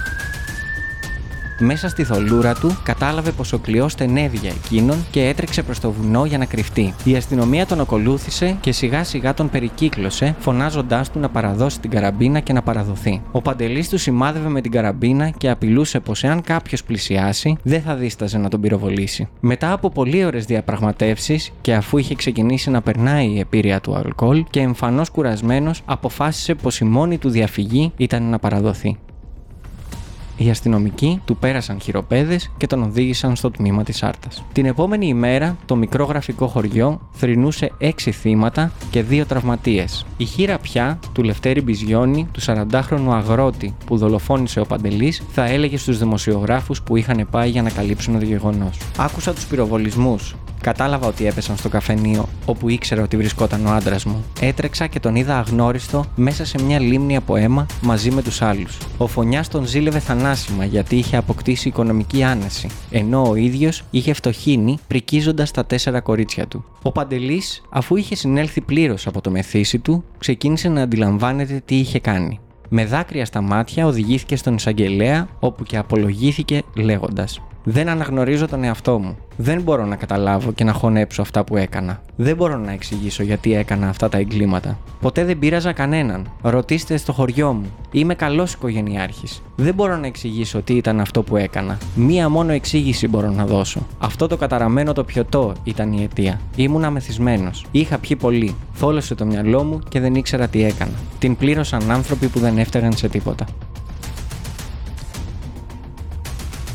Μέσα στη θολούρα του κατάλαβε πως ο κλειός στενεύει για εκείνον και έτρεξε προς το βουνό για να κρυφτεί. Η αστυνομία τον ακολούθησε και σιγά σιγά τον περικύκλωσε, φωνάζοντάς του να παραδώσει την καραμπίνα και να παραδοθεί. Ο παντελής του σημάδευε με την καραμπίνα και απειλούσε πως εάν κάποιος πλησιάσει, δεν θα δίσταζε να τον πυροβολήσει. Μετά από πολλοί ώρε διαπραγματεύσεις και αφού είχε ξεκινήσει να περνάει η επίρρεια του αλκοόλ και εμφανώς κουρασμένος, αποφάσισε πως η μόνη του διαφυγή ήταν να παραδοθεί. Οι αστυνομικοί του πέρασαν χειροπέδες και τον οδήγησαν στο τμήμα της Άρτας. Την επόμενη ημέρα, το μικρό γραφικό χωριό θρυνούσε έξι θύματα και δύο τραυματίες. Η χείρα πια του Λευτέρη Μπιζιώνη, του 40χρονου αγρότη που δολοφόνησε ο Παντελής, θα έλεγε στους δημοσιογράφους που είχαν πάει για να καλύψουν το γεγονός. Άκουσα τους πυροβολισμούς. Κατάλαβα ότι έπεσαν στο καφενείο όπου ήξερα ότι βρισκόταν ο άντρας μου. Έτρεξα και τον είδα αγνώριστο μέσα σε μια λίμνη από αίμα μαζί με τους άλλους. Ο φωνιάς τον ζήλευε θανάσιμα γιατί είχε αποκτήσει οικονομική άνεση, ενώ ο ίδιος είχε φτωχύνει πρικίζοντας τα τέσσερα κορίτσια του. Ο Παντελής, αφού είχε συνέλθει πλήρως από το μεθύσι του, ξεκίνησε να αντιλαμβάνεται τι είχε κάνει. Με δάκρυα στα μάτια οδηγήθηκε στον εισαγγελέα, όπου και απολογήθηκε λέγοντας: Δεν αναγνωρίζω τον εαυτό μου. Δεν μπορώ να καταλάβω και να χωνέψω αυτά που έκανα. Δεν μπορώ να εξηγήσω γιατί έκανα αυτά τα εγκλήματα. Ποτέ δεν πείραζα κανέναν. Ρωτήστε στο χωριό μου. Είμαι καλός οικογενειάρχης. Δεν μπορώ να εξηγήσω τι ήταν αυτό που έκανα. Μία μόνο εξήγηση μπορώ να δώσω. Αυτό το καταραμένο το πιωτό ήταν η αιτία. Ήμουν αμεθυσμένο. Είχα πιει πολύ. Θόλωσε το μυαλό μου και δεν ήξερα τι έκανα. Την πλήρωσαν άνθρωποι που δεν έφταγαν σε τίποτα.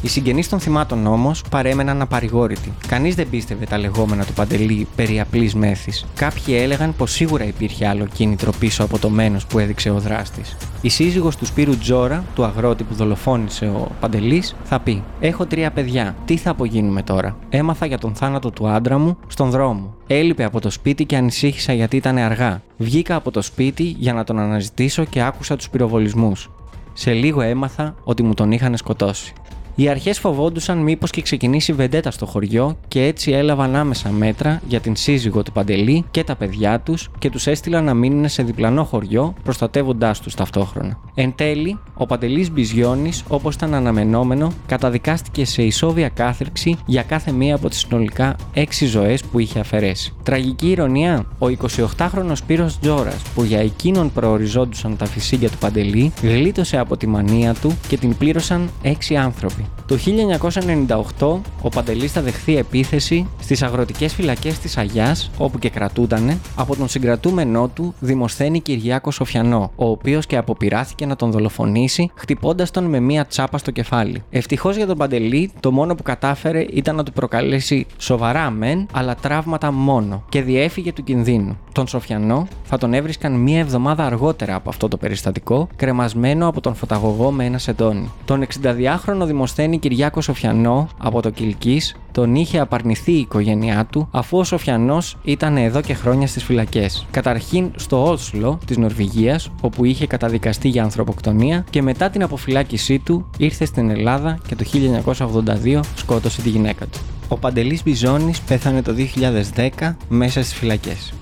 Οι συγγενείς των θυμάτων όμως παρέμεναν απαρηγόρητοι. Κανείς δεν πίστευε τα λεγόμενα του Παντελή περί απλής μέθης. Κάποιοι έλεγαν πως σίγουρα υπήρχε άλλο κίνητρο πίσω από το μένος που έδειξε ο δράστης. Η σύζυγος του Σπύρου Τζόρα, του αγρότη που δολοφόνησε ο Παντελής, θα πει: Έχω τρία παιδιά. Τι θα απογίνουμε τώρα; Έμαθα για τον θάνατο του άντρα μου στον δρόμο. Έλειπε από το σπίτι και ανησύχησα γιατί ήταν αργά. Βγήκα από το σπίτι για να τον αναζητήσω και άκουσα τους πυροβολισμούς. Σε λίγο έμαθα ότι μου τον είχαν σκοτώσει. Οι αρχές φοβόντουσαν μήπως και ξεκινήσει βεντέτα στο χωριό και έτσι έλαβαν άμεσα μέτρα για την σύζυγο του Παντελή και τα παιδιά τους και τους έστειλαν να μείνουν σε διπλανό χωριό, προστατεύοντάς τους ταυτόχρονα. Εν τέλει, ο Παντελής Μπιζιώνης, όπως ήταν αναμενόμενο, καταδικάστηκε σε ισόβια κάθριξη για κάθε μία από τις συνολικά 6 ζωές που είχε αφαιρέσει. Τραγική ηρωνία, ο 28χρονο Πύρος Τζόρας, που για εκείνον προοριζόντουσαν τα φυσίγια του Παντελή, γλίτωσε από τη μανία του και την πλήρωσαν 6 άνθρωποι. Το 1998 ο Παντελής θα δεχθεί επίθεση στις αγροτικές φυλακές της Αγιάς όπου και κρατούτανε από τον συγκρατούμενό του Δημοσθένη Κυριάκο Σοφιανό ο οποίος και αποπειράθηκε να τον δολοφονήσει χτυπώντας τον με μία τσάπα στο κεφάλι. Ευτυχώς για τον Παντελή το μόνο που κατάφερε ήταν να του προκαλέσει σοβαρά μεν αλλά τραύματα μόνο και διέφυγε του κινδύνου. Τον Σοφιανό θα τον έβρισκαν μία εβδομάδα αργότερα από αυτό το περιστατικό κρεμασμένο από τον φωταγωγό με ένα σεντόνι. Τον 62χρονο Δημοσθένη Κυριάκο Σοφιανό από το Κιλκή τον είχε απαρνηθεί η οικογένειά του αφού ο Σοφιανός ήταν εδώ και χρόνια στις φυλακές. Καταρχήν στο Όσλο της Νορβηγίας, όπου είχε καταδικαστεί για ανθρωποκτονία και μετά την αποφυλάκησή του ήρθε στην Ελλάδα και το 1982 σκότωσε τη γυναίκα του. Ο Παντελής Μπιζόνης πέθανε το 2010 μέσα στις φυλακές.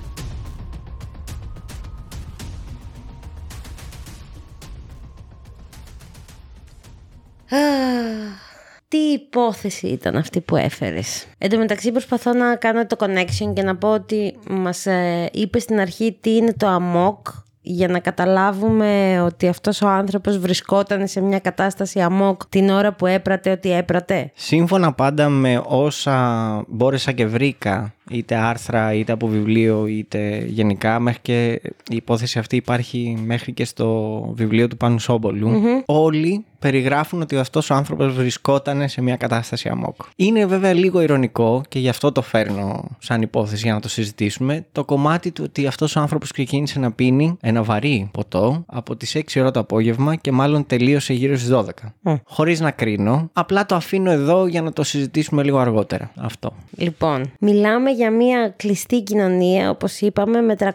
Υπόθεση ήταν αυτή που έφερες. Εν τω μεταξύ προσπαθώ να κάνω το connection και να πω ότι μας ε, είπε στην αρχή τι είναι το αμόκ για να καταλάβουμε ότι αυτός ο άνθρωπος βρισκόταν σε μια κατάσταση αμόκ την ώρα που έπρατε ότι έπρατε. Σύμφωνα πάντα με όσα μπόρεσα και βρήκα είτε άρθρα, είτε από βιβλίο, είτε γενικά. Μέχρι και η υπόθεση αυτή υπάρχει μέχρι και στο βιβλίο του Πάνου Όλοι περιγράφουν ότι αυτός ο άνθρωπος βρισκόταν σε μια κατάσταση αμόκ. Είναι βέβαια λίγο ηρωνικό και γι' αυτό το φέρνω σαν υπόθεση για να το συζητήσουμε. Το κομμάτι του ότι αυτός ο άνθρωπος ξεκίνησε να πίνει ένα βαρύ ποτό από τις 6 ώρα το απόγευμα και μάλλον τελείωσε γύρω στις 12. Mm. Χωρίς να κρίνω, απλά το αφήνω εδώ για να το συζητήσουμε λίγο αργότερα. Αυτό. Λοιπόν, μιλάμε για μια κλειστή κοινωνία, όπως είπαμε, με 300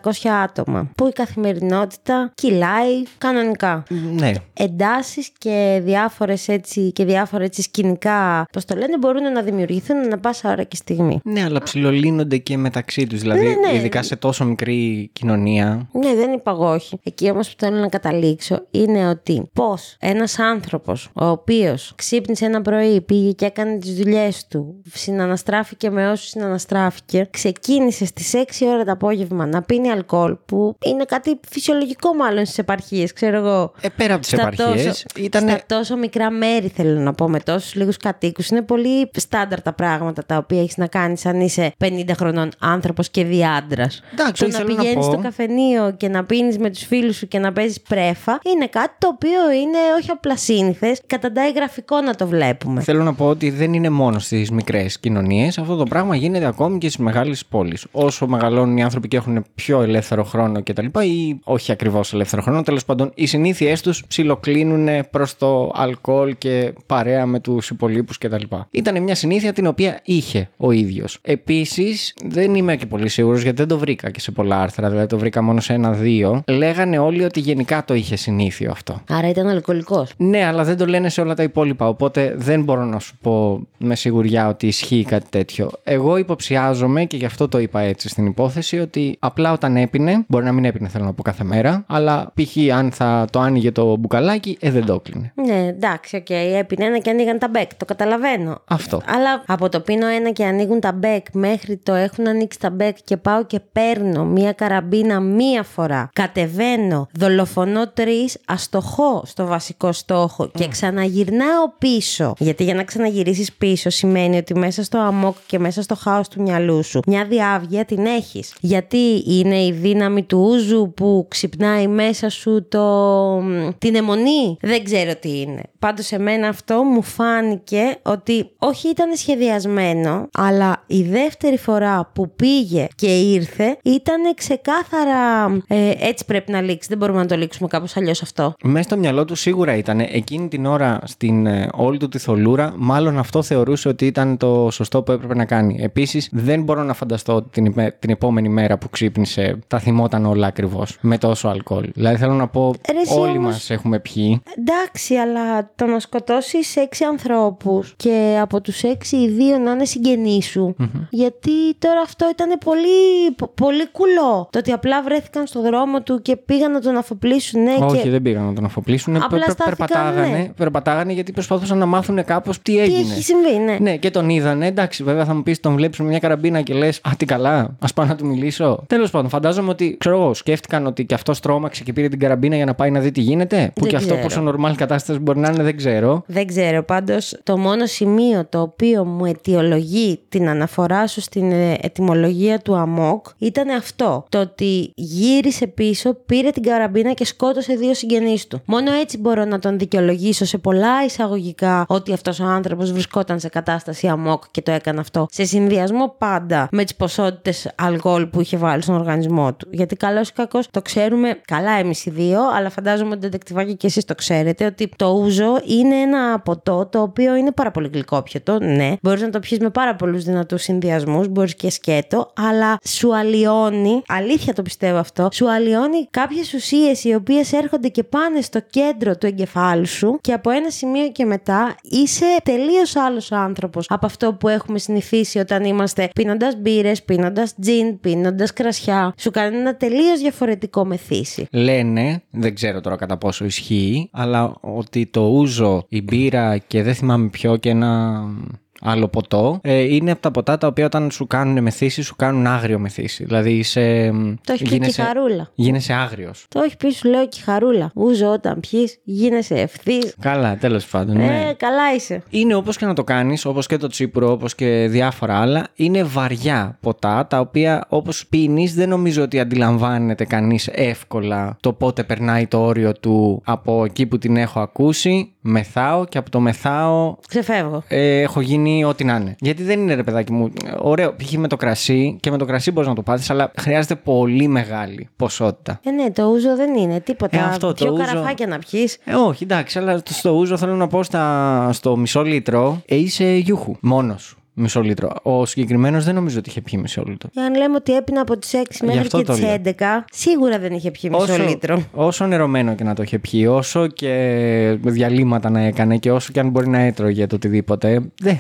άτομα, που η καθημερινότητα κυλάει κανονικά. Ναι. Εντάσεις και διάφορες έτσι, και διάφορα έτσι σκηνικά, πώς το λένε, μπορούν να δημιουργηθούν ανα πάσα ώρα και στιγμή. Ναι, αλλά ψιλολύνονται και μεταξύ τους, δηλαδή ναι, ναι. ειδικά σε τόσο μικρή κοινωνία. Ναι, δεν είπα εγώ όχι. Εκεί όμως που θέλω να καταλήξω είναι ότι πώς ένας άνθρωπος, ο οποίος ξύπνησε ένα πρωί, πήγε και έκανε τις δουλειές του, συναναστράφηκε με όσους συναναστράφηκε ξεκίνησε στις 6 ώρα το απόγευμα να πίνει αλκοόλ, που είναι κάτι φυσιολογικό μάλλον στις επαρχίες, ξέρω εγώ. Ε, πέρα από τις επαρχίες. Ήτανε... Στα τόσο μικρά μέρη θέλω να πω, με τόσους λίγους κατοίκους. Είναι πολύ στάνταρ τα πράγματα τα οποία έχεις να κάνεις αν είσαι 50 χρονών άνθρωπος και διάντρας. Εντάξει, το να πηγαίνεις στο καφενείο και να πίνεις με τους φίλους σου και να παίζεις πρέφα είναι κάτι το οποίο είναι όχι απλά σύνηθες, καταντάει γραφικό να το βλέπουμε. Θέλω να πω ότι δεν είναι μόνο στις μικρές κοινωνίες. Αυτό το πράγμα γίνεται ακόμη και στις μεγάλης πόλης. Όσο μεγαλώνουν οι άνθρωποι και έχουν πιο ελεύθερο χρόνο κτλ. ή όχι ακριβώς ελεύθερο χρόνο, τέλος πάντων οι συνήθειές τους ψιλοκλίνουν προς το αλκοόλ και παρέα με τους υπολείπους κτλ. Ήταν μια συνήθεια την οποία είχε ο ίδιος. Επίσης, δεν είμαι και πολύ σίγουρος γιατί δεν το βρήκα και σε πολλά άρθρα, δηλαδή το βρήκα μόνο σε ένα-δύο. Λέγανε όλοι ότι γενικά το είχε συνήθιο αυτό. Άρα ήταν αλκοολικός. Ναι, αλλά δεν το λένε σε όλα τα υπόλοιπα. Οπότε δεν μπορώ να σου πω με σιγουριά ότι ισχύει κάτι τέτοιο. Εγώ υποψιάζομαι και γι' αυτό το είπα έτσι στην υπόθεση ότι απλά όταν έπινε, μπορεί να μην έπινε θέλω να πω κάθε μέρα, αλλά π.χ. αν θα το άνοιγε το μπουκαλάκι, ε, δεν το έκλεινε. Ναι, εντάξει, οκ. Έπινε ένα και ανοίγαν τα μπεκ. Το καταλαβαίνω. Αυτό. Αλλά από το πίνω ένα και ανοίγουν τα μπεκ μέχρι το έχουν ανοίξει τα μπεκ και πάω και παίρνω μία καραμπίνα μία φορά. Κατεβαίνω, δολοφονώ τρεις, αστοχώ στο βασικό στόχο και ξαναγυρνάω πίσω. Γιατί για να ξαναγυρίσεις πίσω σημαίνει ότι μέσα στο αμόκ και μέσα στο χάος του μυαλού σου μια διαύγεια την έχεις. Γιατί είναι η δύναμη του ούζου που ξυπνάει μέσα σου το... την αιμονή; Δεν ξέρω τι είναι. Πάντως εμένα αυτό μου φάνηκε ότι όχι ήταν σχεδιασμένο, αλλά η δεύτερη φορά που πήγε και ήρθε ήταν ξεκάθαρα ε, έτσι πρέπει να λήξει. Δεν μπορούμε να το λήξουμε κάπως αλλιώς αυτό. Μέσα στο μυαλό του σίγουρα ήταν εκείνη την ώρα στην ε, όλη του τη θολούρα, μάλλον αυτό θεωρούσε ότι ήταν το σωστό που έπρεπε να κάνει. Επίσης, δεν μπορώ να φανταστώ την, ημέ- την επόμενη μέρα που ξύπνησε, τα θυμόταν όλα ακριβώς με τόσο αλκοόλ. Δηλαδή, θέλω να πω, Ρε, εσύ όλοι όμως- μας έχουμε πιει. Εντάξει, αλλά το να σκοτώσει έξι ανθρώπους και από τους έξι οι δύο να είναι συγγενείς σου. Γιατί τώρα αυτό ήταν πολύ, πο- πολύ κουλό. Το ότι απλά βρέθηκαν στο δρόμο του και πήγαν να τον αφοπλίσουν. Ναι, Όχι, και... δεν πήγαν να τον αφοπλίσουν. Απλά στάθηκαν, περπατάγανε, ναι. περπατάγανε γιατί προσπαθούσαν να μάθουν κάπως τι Τι έγινε. έχει συμβεί, ναι. Ναι, και τον είδανε. Εντάξει, βέβαια θα μου πεις, τον βλέπεις με μια καραμπίνα και λες, Α, τι καλά, ας πάω να του μιλήσω. Τέλος πάντων, φαντάζομαι ότι, ξέρω εγώ, σκέφτηκαν ότι και αυτός τρόμαξε και πήρε την καραμπίνα για να πάει να δει τι γίνεται. Που Δεν και αυτό ξέρω. πόσο normal κατάσταση μπορεί να είναι, δεν ξέρω. Δεν ξέρω. Πάντως, το μόνο σημείο το οποίο μου αιτιολογεί την αναφορά σου στην ε, ετυμολογία του ΑΜΟΚ ήταν αυτό. Το ότι γύρισε πίσω, πήρε την καραμπίνα και σκότωσε δύο συγγενείς του. Μόνο έτσι μπορώ να τον δικαιολογήσω σε πολλά εισαγωγικά ότι αυτός ο άνθρωπος βρισκόταν σε κατάσταση ΑΜΟΚ και το έκανε αυτό. Σε συνδυασμό πάντα με τις ποσότητες αλκοόλ που είχε βάλει στον οργανισμό του. Γιατί καλός ή κακός το ξέρουμε καλά εμείς οι δύο, αλλά φαντάζομαι ότι τεντεκτιβάκι και εσείς το ξέρετε ότι το ούζο είναι ένα ποτό το οποίο είναι πάρα πολύ γλυκόπιωτο. Ναι, μπορείς να το πιεις με πάρα πολλούς δυνατούς συνδυασμούς, μπορείς και σκέτο, αλλά σου αλλοιώνει, αλήθεια το πιστεύω αυτό, σου αλλοιώνει κάποιες ουσίες οι οποίες έρχονται και πάνε στο κέντρο του εγκεφάλου σου και από ένα σημείο και μετά είσαι τελείως άλλος άνθρωπος από αυτό που έχουμε συνηθίσει όταν είμαστε πίνοντα μπύρες, πίνοντας τζιν, πίνοντας κρασιά. Σου κάνει ένα τελείως διαφορετικό μεθύσι. Λένε, δεν ξέρω τώρα κατά πόσο ισχύει, αλλά ότι το ούζο, η μπύρα και δεν θυμάμαι ποιο και ένα άλλο ποτό ε, είναι από τα ποτά τα οποία όταν σου κάνουν μεθύσι σου κάνουν άγριο μεθύσι. Δηλαδή είσαι. Το έχει πει και η χαρούλα. Γίνεσαι άγριος. Το έχει πει, σου λέω και η χαρούλα. Ούζο όταν πιει, γίνεσαι ευθύς. Καλά, τέλος πάντων. ναι. Ε, καλά είσαι. Είναι όπως και να το κάνεις, όπως και το τσίπουρο, όπως και διάφορα άλλα. Είναι βαριά ποτά, τα οποία όπως πίνεις, δεν νομίζω ότι αντιλαμβάνεται κανείς εύκολα το πότε περνάει το όριο του από εκεί που την έχω ακούσει. Μεθάω και από το μεθάω Ξεφεύγω. ε, έχω γίνει ό,τι να είναι. Γιατί δεν είναι ρε παιδάκι μου. Ωραίο, π.χ. με το κρασί και με το κρασί μπορείς να το πάθεις, αλλά χρειάζεται πολύ μεγάλη ποσότητα. Ε, ναι, το ούζο δεν είναι τίποτα. Ε, αυτό, το Πιο ούζο- καραφάκια να πιεις. Ε, όχι, εντάξει, αλλά στο ούζο θέλω να πω στα, στο μισό λίτρο ε, είσαι γιούχου. Μόνος σου. Μισό λίτρο. Ο συγκεκριμένος δεν νομίζω ότι είχε πιει μισό λίτρο. Αν λέμε ότι έπινα από τις 6 μέχρι αυτό και το τις λέω. 11, σίγουρα δεν είχε πιει μισό λίτρο. όσο νερωμένο και να το είχε πιει, όσο και διαλύματα να έκανε και όσο και αν μπορεί να έτρωγε το οτιδήποτε. Δεν...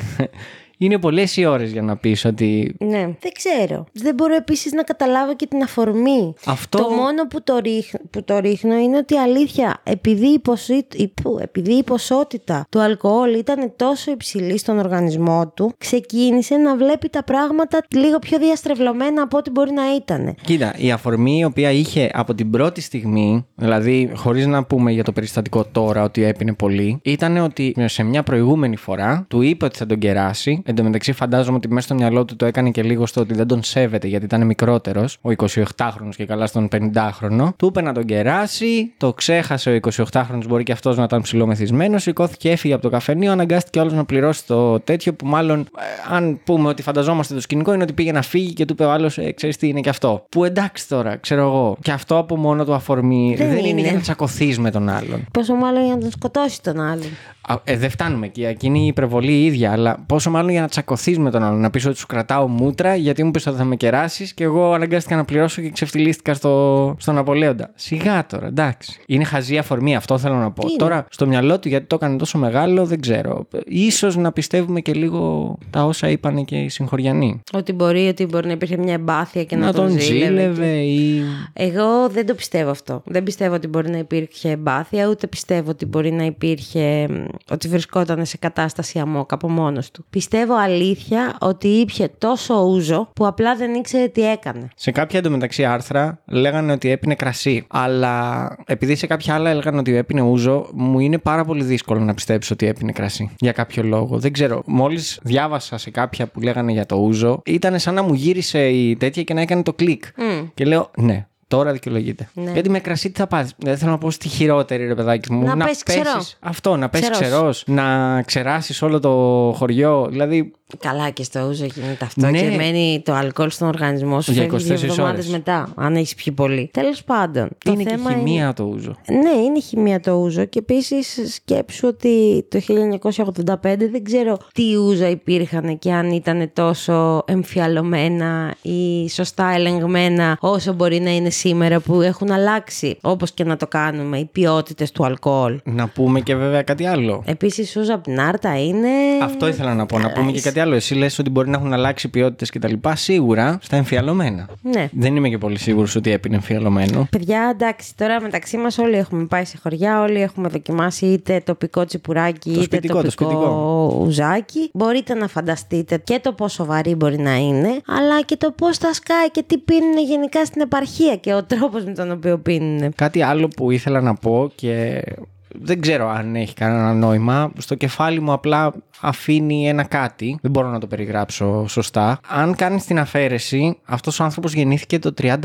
Είναι πολλές οι ώρες για να πεις ότι. Ναι, δεν ξέρω. Δεν μπορώ επίσης να καταλάβω και την αφορμή. Αυτό- Το μόνο που το, ρίχ, που το ρίχνω είναι ότι αλήθεια, επειδή η, ποσή, η, που- επειδή η ποσότητα του αλκοόλ ήταν τόσο υψηλή στον οργανισμό του, ξεκίνησε να βλέπει τα πράγματα λίγο πιο διαστρεβλωμένα από ό,τι μπορεί να ήταν. Κοίτα, η αφορμή η οποία είχε από την πρώτη στιγμή, δηλαδή χωρίς να πούμε για το περιστατικό τώρα ότι έπινε πολύ, ήταν ότι σε μια προηγούμενη φορά του είπε ότι θα τον κεράσει Εν τω μεταξύ, φαντάζομαι ότι μέσα στο μυαλό του το έκανε και λίγο στο ότι δεν τον σέβεται γιατί ήταν μικρότερος, ο 28χρονο και καλά στον 50χρονο. Του είπε να τον κεράσει, το ξέχασε ο 28χρονο, μπορεί και αυτός να ήταν ψηλομεθυσμένος, σηκώθηκε, έφυγε από το καφενείο, αναγκάστηκε όλος να πληρώσει το τέτοιο που μάλλον, ε, αν πούμε ότι φανταζόμαστε το σκηνικό, είναι ότι πήγε να φύγει και του είπε ο άλλος, ε, ξέρεις τι είναι και αυτό. Που εντάξει τώρα, ξέρω εγώ. Και αυτό από μόνο του αφορμή Δεν δεν, είναι. είναι. για να τσακωθείς με τον άλλον. Πόσο μάλλον για να τον σκοτώσει τον άλλον. Α, Ε, δεν φτάνουμε εκεί. Εκείνη η υπερβολή η ίδια. Αλλά πόσο μάλλον για να τσακωθείς με τον άλλον. Να πεις ότι σου κρατάω μούτρα γιατί μου πεις ότι θα με κεράσεις και εγώ αναγκάστηκα να πληρώσω και ξεφτυλίστηκα στο, στον Απολέοντα. Σιγά τώρα, εντάξει. Είναι χαζή αφορμή, αυτό θέλω να πω. Είναι; Τώρα στο μυαλό του γιατί το έκανε τόσο μεγάλο, δεν ξέρω. σω να πιστεύουμε και λίγο τα όσα είπαν και οι συγχωριανοί. Ότι μπορεί, ότι μπορεί να υπήρχε μια εμπάθεια και να, να τον ζήλευε. ζήλευε ή. Εγώ δεν το πιστεύω αυτό. Δεν πιστεύω ότι μπορεί να υπήρχε εμπάθεια, ούτε πιστεύω ότι μπορεί να υπήρχε. μ, ότι βρισκόταν σε κατάσταση αμόκ από μόνος του. Πιστεύω αλήθεια ότι ήπια τόσο ούζο που απλά δεν ήξερε τι έκανε. Σε κάποια εντωμεταξύ άρθρα λέγανε ότι έπινε κρασί. Αλλά επειδή σε κάποια άλλα έλεγαν ότι έπινε ούζο, μου είναι πάρα πολύ δύσκολο να πιστέψω ότι έπινε κρασί. Για κάποιο λόγο. Δεν ξέρω. Μόλις διάβασα σε κάποια που λέγανε για το ούζο, ήταν σαν να μου γύρισε η τέτοια και να έκανε το κλικ. Μμ. Και λέω, ναι. Τώρα δικαιολογείται. Ναι. Γιατί με κρασί τι θα πάθεις; Δεν θέλω να πω στη χειρότερη, ρε παιδάκι μου. Να πέσει πέσεις- ξερό. Αυτό, να πέσει Ξερός. ξερός. Να ξεράσεις όλο το χωριό. Δηλαδή, Καλά και στο ούζο γίνεται αυτό Ναι. και μένει το αλκοόλ στον οργανισμό σου Για φεύγει δύο 24 εβδομάδες ώρες. μετά, αν έχεις πιει πολύ. Τέλος πάντων. το είναι και θέμα χημεία το ούζο. Ναι, είναι χημεία το ούζο και επίσης σκέψου ότι το 1985 δεν ξέρω τι ούζα υπήρχαν και αν ήταν τόσο εμφιαλωμένα ή σωστά ελεγμένα όσο μπορεί να είναι σήμερα που έχουν αλλάξει όπως και να το κάνουμε οι ποιότητες του αλκοόλ. Να πούμε και βέβαια κάτι άλλο. Επίσης ούζα από την άρτα είναι... Αυτό ήθελα να πω. Να Καλά πούμε και είσαι. Κάτι άλλο. Εσύ λες ότι μπορεί να έχουν αλλάξει ποιότητες κτλ. Σίγουρα στα εμφιαλωμένα. Ναι. Δεν είμαι και πολύ σίγουρος ότι έπινε εμφιαλωμένο. Παιδιά, εντάξει, τώρα μεταξύ μας όλοι έχουμε πάει σε χωριά, όλοι έχουμε δοκιμάσει είτε τοπικό τσιπουράκι Το είτε σπιτικό, το τοπικό σπιτικό. ουζάκι. Μπορείτε να φανταστείτε και το πόσο βαρύ μπορεί να είναι, αλλά και το πώς θα σκάει και τι πίνουν γενικά στην επαρχία και ο τρόπος με τον οποίο πίνουν. Κάτι άλλο που ήθελα να πω και δεν ξέρω αν έχει κανένα νόημα. Στο κεφάλι μου απλά αφήνει ένα κάτι. Δεν μπορώ να το περιγράψω σωστά. Αν κάνεις την αφαίρεση, αυτός ο άνθρωπος γεννήθηκε το 35.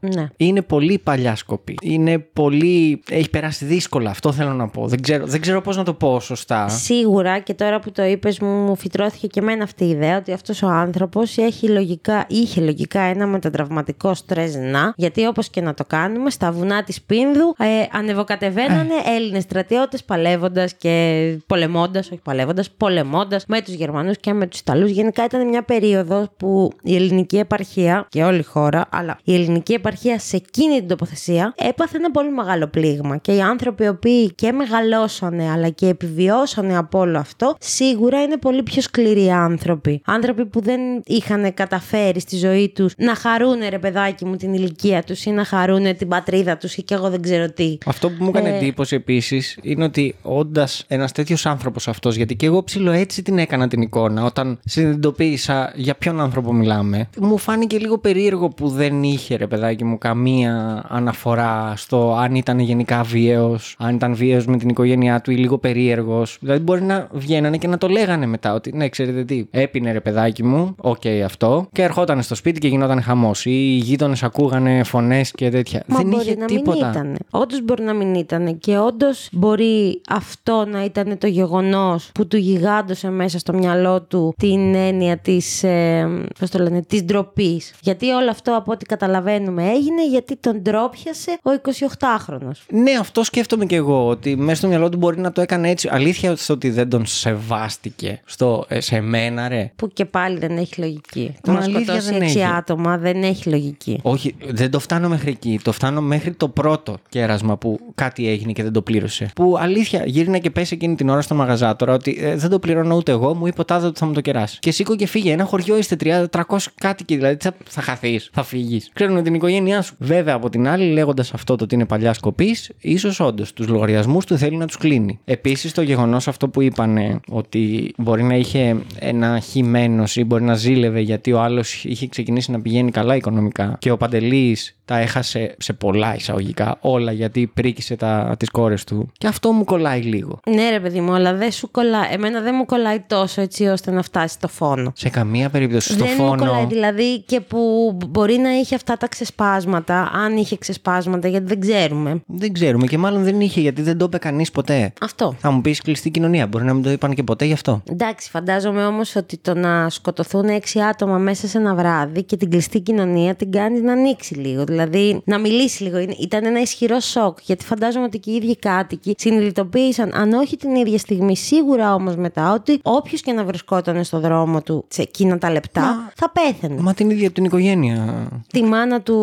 Ναι. Είναι πολύ παλιά σκοπή. Είναι πολύ. Έχει περάσει δύσκολα. Αυτό θέλω να πω. Δεν ξέρω, δεν ξέρω πώς να το πω σωστά. Σίγουρα και τώρα που το είπες μου, μου φυτρώθηκε και εμένα αυτή η ιδέα ότι αυτός ο άνθρωπος έχει λογικά, είχε λογικά ένα μετατραυματικό στρες να γιατί όπως και να το κάνουμε στα βουνά της Πίνδου ε, ανεβοκατεβαίνανε Έλληνες στρατιώτες παλεύοντας και πολεμώντας, όχι παλεύοντας, πολεμώντας με τους Γερμανούς και με τους Ιταλούς. Γενικά ήταν μια περίοδος που η ελληνική επαρχία και όλη η χώρα, αλλά η ελληνική επαρχία σε εκείνη την τοποθεσία έπαθε ένα πολύ μεγάλο πλήγμα και οι άνθρωποι οι οποίοι και μεγαλώσανε αλλά και επιβιώσανε από όλο αυτό σίγουρα είναι πολύ πιο σκληροί άνθρωποι. Άνθρωποι που δεν είχαν καταφέρει στη ζωή τους να χαρούνε ρε παιδάκι μου την ηλικία τους ή να χαρούνε την πατρίδα τους ή και εγώ δεν ξέρω τι. Αυτό που μου έκανε Ε, εντύπωση επίσης είναι ότι όντας ένας τέτοιος άνθρωπος αυτός, γιατί και εγώ ψιλοέτσι την έκανα την εικόνα, όταν συνειδητοποίησα για ποιον άνθρωπο μιλάμε, μου φάνηκε λίγο περίεργο που δεν είχε ρε παιδάκι μου καμία αναφορά στο αν ήταν γενικά βίαιος, αν ήταν βίαιος με την οικογένειά του ή λίγο περίεργος. Δηλαδή μπορεί να βγαίνανε και να το λέγανε μετά ότι ναι, ξέρετε τι, έπινε ρε παιδάκι μου, οκ αυτό, και ερχόταν στο σπίτι και γινόταν χαμός. Ή οι γείτονες ακούγανε φωνές και τέτοια. Μα δεν μπορεί είχε να τίποτα. μην ήταν. Όντως μπορεί να μην ήταν. Και όντως μπορεί αυτό να ήταν το γεγονός που του γιγάντωσε μέσα στο μυαλό του την έννοια της. Ε, πώς το λένε, της ντροπής. Γιατί όλο αυτό από ό,τι καταλαβαίνουμε έγινε γιατί τον ντρόπιασε ο 28χρονο. Ναι, αυτό σκέφτομαι και εγώ. Ότι μέσα στο μυαλό του μπορεί να το έκανε έτσι. Αλήθεια στο ότι δεν τον σεβάστηκε στο, ε, σε μένα, ρε. Που και πάλι δεν έχει λογική. Το Μα να αλήθεια σκοτώσει δεν 6 έχει. άτομα δεν έχει λογική. Όχι, δεν το φτάνω μέχρι εκεί. Το φτάνω μέχρι το πρώτο κέρασμα που κάτι έγινε και δεν το πλήρωσε. Που αλήθεια γύρνα και πέσει εκείνη την ώρα στο μαγαζάτορα ότι ε, δεν το πληρώνω ούτε εγώ, μου είπε ο τάδε ότι θα μου το κεράσει. Και σήκω και φύγε. Ένα χωριό είστε 30, 300 κάτοικοι, δηλαδή τι θα, θα χαθείς, θα φύγεις. Ξέρουν την οικογένειά σου. Βέβαια από την άλλη, λέγοντας αυτό το ότι είναι παλιά σκοπής, ίσως όντως τους λογαριασμούς του θέλει να τους κλείνει. Επίσης το γεγονός αυτό που είπανε ότι μπορεί να είχε ένα χειμένο ή μπορεί να ζήλευε γιατί ο άλλος είχε ξεκινήσει να πηγαίνει καλά οικονομικά και ο Παντελής τα έχασε σε πολλά εισαγωγικά όλα γιατί πρίκησε τα, τις κόρες του. Και αυτό μου κολλάει λίγο. Ναι, ρε παιδί μου, αλλά δεν σου κολλά. Εμένα εμένα δεν μου κολλάει τόσο έτσι ώστε να φτάσει στο φόνο. Σε καμία περίπτωση στο δεν φόνο. μου κολλάει δηλαδή και που μπορεί να είχε αυτά τα ξεσπάσματα, αν είχε ξεσπάσματα, γιατί δεν ξέρουμε. Δεν ξέρουμε και μάλλον δεν είχε γιατί δεν το είπε κανείς ποτέ. Αυτό. Θα μου πεις κλειστή κοινωνία. Μπορεί να μην το είπαν και ποτέ γι' αυτό. Εντάξει, φαντάζομαι όμως ότι το να σκοτωθούν έξι άτομα μέσα σε ένα βράδυ και την κλειστή κοινωνία την κάνει να ανοίξει λίγο. Δηλαδή να μιλήσει λίγο. Είναι- Ήταν ένα ισχυρό σοκ. Γιατί φαντάζομαι ότι και οι ίδιοι κάτοικοι συνειδητοποίησαν, αν όχι την ίδια στιγμή, σίγουρα όμως μετά, ότι όποιος και να βρισκόταν στο δρόμο του σε εκείνα τα λεπτά θα πέθαινε. Μα την ίδια από την οικογένεια. Τη μάνα του.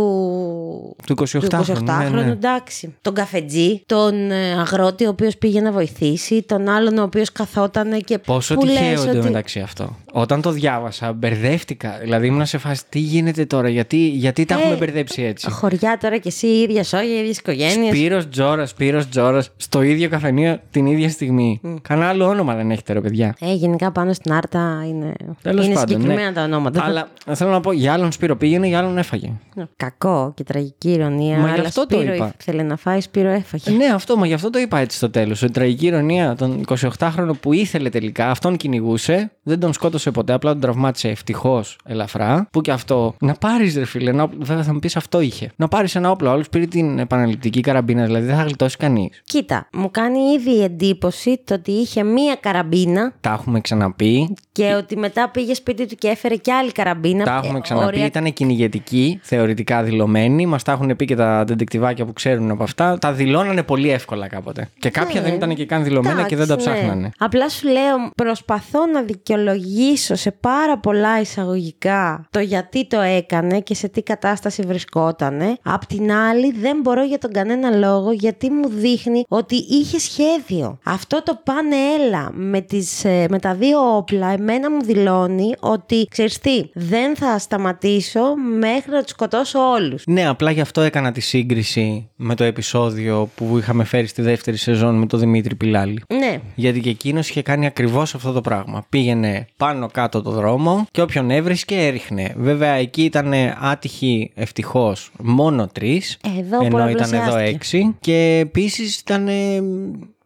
Του 28χρονου, ναι, ναι. εντάξει. Τον καφετζή, τον ε, αγρότη ο οποίος πήγε να βοηθήσει, τον άλλον ο οποίος καθόταν και. Πόσο που τυχαίο λες ότι- εντωμεταξύ αυτό. Όταν το διάβασα, μπερδεύτηκα. Δηλαδή ήμουν σε φάση τι γίνεται τώρα, γιατί, γιατί τα Ε, έχουμε μπερδέψει έτσι; Χωριά τώρα και εσύ, ίδια σόγια, ίδιες οικογένειες. Σπύρος Τζόρας, Σπύρος Τζόρας, στο ίδιο καφενείο την ίδια στιγμή. Κανένα άλλο όνομα δεν έχετε, ρε παιδιά. Ε, γενικά πάνω στην άρτα είναι, Τέλος είναι πάντων, συγκεκριμένα ναι. τα ονόματα. Αλλά θέλω να πω, για άλλον Σπύρο πήγαινε, για άλλον έφαγε. Κακό και τραγική ηρωνία. Μα γι' αλλά αυτό το Σπύρο είπα. Ήθελε να φάει, Σπύρο έφαγε. Ναι, αυτό, μα γι' αυτό το είπα έτσι στο τέλος. Η τραγική ηρωνία των 28χρονο που ήθελε τελικά, αυτόν κυνηγούσε, δεν τον σκότωσε ποτέ, απλά τον τραυμάτισε ευτυχώς ελαφρά. Που και αυτό, να πάρεις ρε φίλε, ένα όπλο- βέβαια θα μου πεις αυτό είχε. Να πάρεις ένα όπλο, άλλο πήρε την επαναληπτική καραμπίνα, δηλαδή δεν θα γλιτώσει κανείς. Κοίτα, μου κάνει ήδη εντύπωση το ότι είχε μία καραμπίνα Τα έχουμε ξαναπεί. και ότι μετά πήγε σπίτι του και έφερε και άλλη καραμπίνα. Τα έχουμε Ε, ξαναπεί, οριακά- ήταν κυνηγετικοί, θεωρητικά δηλωμένοι. Μας τα έχουν πει και τα ντεντεκτιβάκια που ξέρουν από αυτά. Τα δηλώνανε πολύ εύκολα κάποτε. Και κάποια Ναι. δεν ήταν και καν δηλωμένα και δεν τα Εντάξει, ναι. ψάχνανε. Απλά σου λέω, προσπαθώ να δικαιολογήσω σε πάρα πολλά εισαγωγικά το γιατί το έκανε και σε τι κατάσταση βρισκότανε. Απ' την άλλη, δεν μπορώ για τον κανένα λόγο γιατί μου δείχνει ότι είχε σχέδιο. Αυτό το πάνε έλα με, τις, ε, με τα δύο όπλα, εμένα μου δηλώνει ότι ξέρεις τι, δεν θα σταματήσω μέχρι να τους σκοτώσω όλους. Ναι, απλά γι' αυτό έκανα τη σύγκριση με το επεισόδιο που είχαμε φέρει στη δεύτερη σεζόν με τον Δημήτρη Πιλάλη. Ναι, Γιατί και εκείνος είχε κάνει ακριβώς αυτό το πράγμα. Πήγαινε πάνω κάτω το δρόμο και όποιον έβρισκε έριχνε. Βέβαια εκεί ήταν άτυχοι ευτυχώς μόνο τρεις. Εδώ Ενώ ήταν εδώ πολλαπλασιάστηκε. έξι. Και επίσης ήταν ε,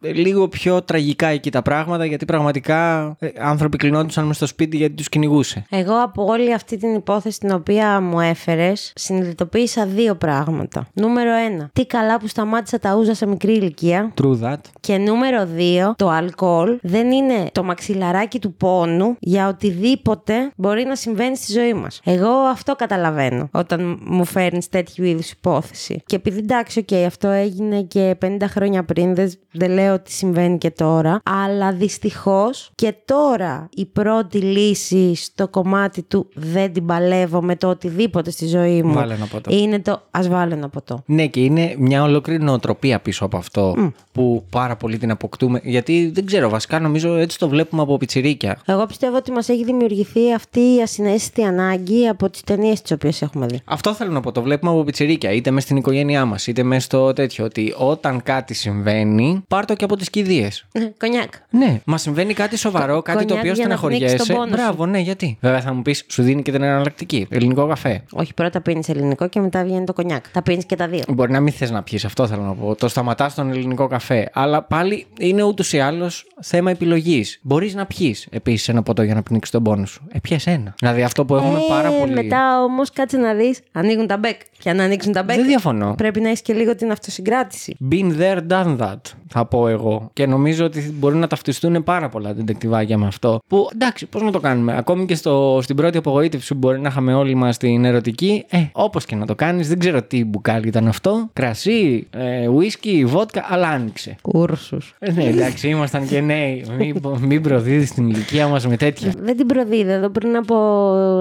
λίγο πιο τραγικά εκεί τα πράγματα γιατί πραγματικά ε, άνθρωποι κλεινόντουσαν μες στο σπίτι γιατί τους κυνηγούσε. Εγώ από όλη αυτή την υπόθεση την οποία μου έφερες, συνειδητοποίησα δύο πράγματα. Νούμερο ένα, τι καλά που σταμάτησα τα ούζα σε μικρή ηλικία. True that. Και νούμερο δύο, το αλκοόλ δεν είναι το μαξιλαράκι του πόνου για οτιδήποτε μπορεί να συμβαίνει στη ζωή μας. Εγώ αυτό καταλαβαίνω όταν μου φέρνεις τέτοιου είδους υπόθεση. Και επειδή εντάξει, οκ, αυτό έγινε και 50 χρόνια πριν, δεν, δεν λέω ότι συμβαίνει και τώρα, αλλά δυστυχώς και τώρα η πρώτη λύση στο κομμάτι του δεν την παλεύω με το οτιδήποτε στη ζωή μου. Βάλε ένα ποτό. Είναι το ας βάλω ένα ποτό. Ναι, και είναι μια ολόκληρη νοοτροπία πίσω από αυτό που πάρα πολύ την αποκτούμε. Γιατί δεν ξέρω, βασικά νομίζω έτσι το βλέπουμε από πιτσιρίκια. Εγώ πιστεύω ότι μας έχει δημιουργηθεί αυτή η ασυναίσθητη ανάγκη από τις ταινίες τις οποίες έχουμε δει. Αυτό θέλω να πω. Το βλέπουμε από πιτσιρίκια, είτε μες στην οικογένειά μας, είτε μες στο τέτοιο. Ότι όταν κάτι συμβαίνει, πάρ το και από τις κηδείες. Κονιάκ. Ναι, μα συμβαίνει κάτι σοβαρό, κάτι το κονιάκ οποίο για να πνίξεις στεναχωριέσαι. τον πόνο σου. Μπράβο, ναι, γιατί. Βέβαια θα μου πεις, σου δίνει και την εναλλακτική. Ελληνικό καφέ. Όχι, πρώτα πίνεις ελληνικό και μετά βγαίνει το κονιάκ. Τα πίνεις και τα δύο. Μπορεί να μην θες να πιεις, αυτό θέλω να πω. Το σταματάς στον ελληνικό καφέ. Αλλά πάλι είναι ούτως ή άλλως θέμα επιλογής. Μπορείς να πιεις επίσης ένα ποτό για να πνίξεις τον πόνο σου. Ε, πιες ένα. Δηλαδή αυτό που έχουμε Ε, πάρα πολύ. Μετά όμως κάτσε να δεις, ανοίγουν τα μπεκ. Και αν ανοίξουν τα μπεκ, Δεν διαφωνώ. πρέπει να έχεις και λίγο την αυτοσυγκράτηση. Been there, done that, θα πω εγώ. Και νομίζω ότι μπορεί να ταυτιστούν πάρα πολλά ντετεκτιβάκια με αυτό. Που εντάξει, πώς να το κάνουμε. Ακόμη και στο, στην πρώτη απογοήτευση που μπορεί να είχαμε όλοι μας την ερωτική, ε, όπως και να το κάνεις, δεν ξέρω τι μπουκάλι ήταν αυτό. Κρασί, ε, ουίσκι, βότκα, αλλά άνοιξε. Κούρσου. Ε, ναι, εντάξει, ήμασταν και νέοι. Μην, μην προδίδεις την ηλικία μας με τέτοια. Δεν την προδίδω. Εδώ πριν από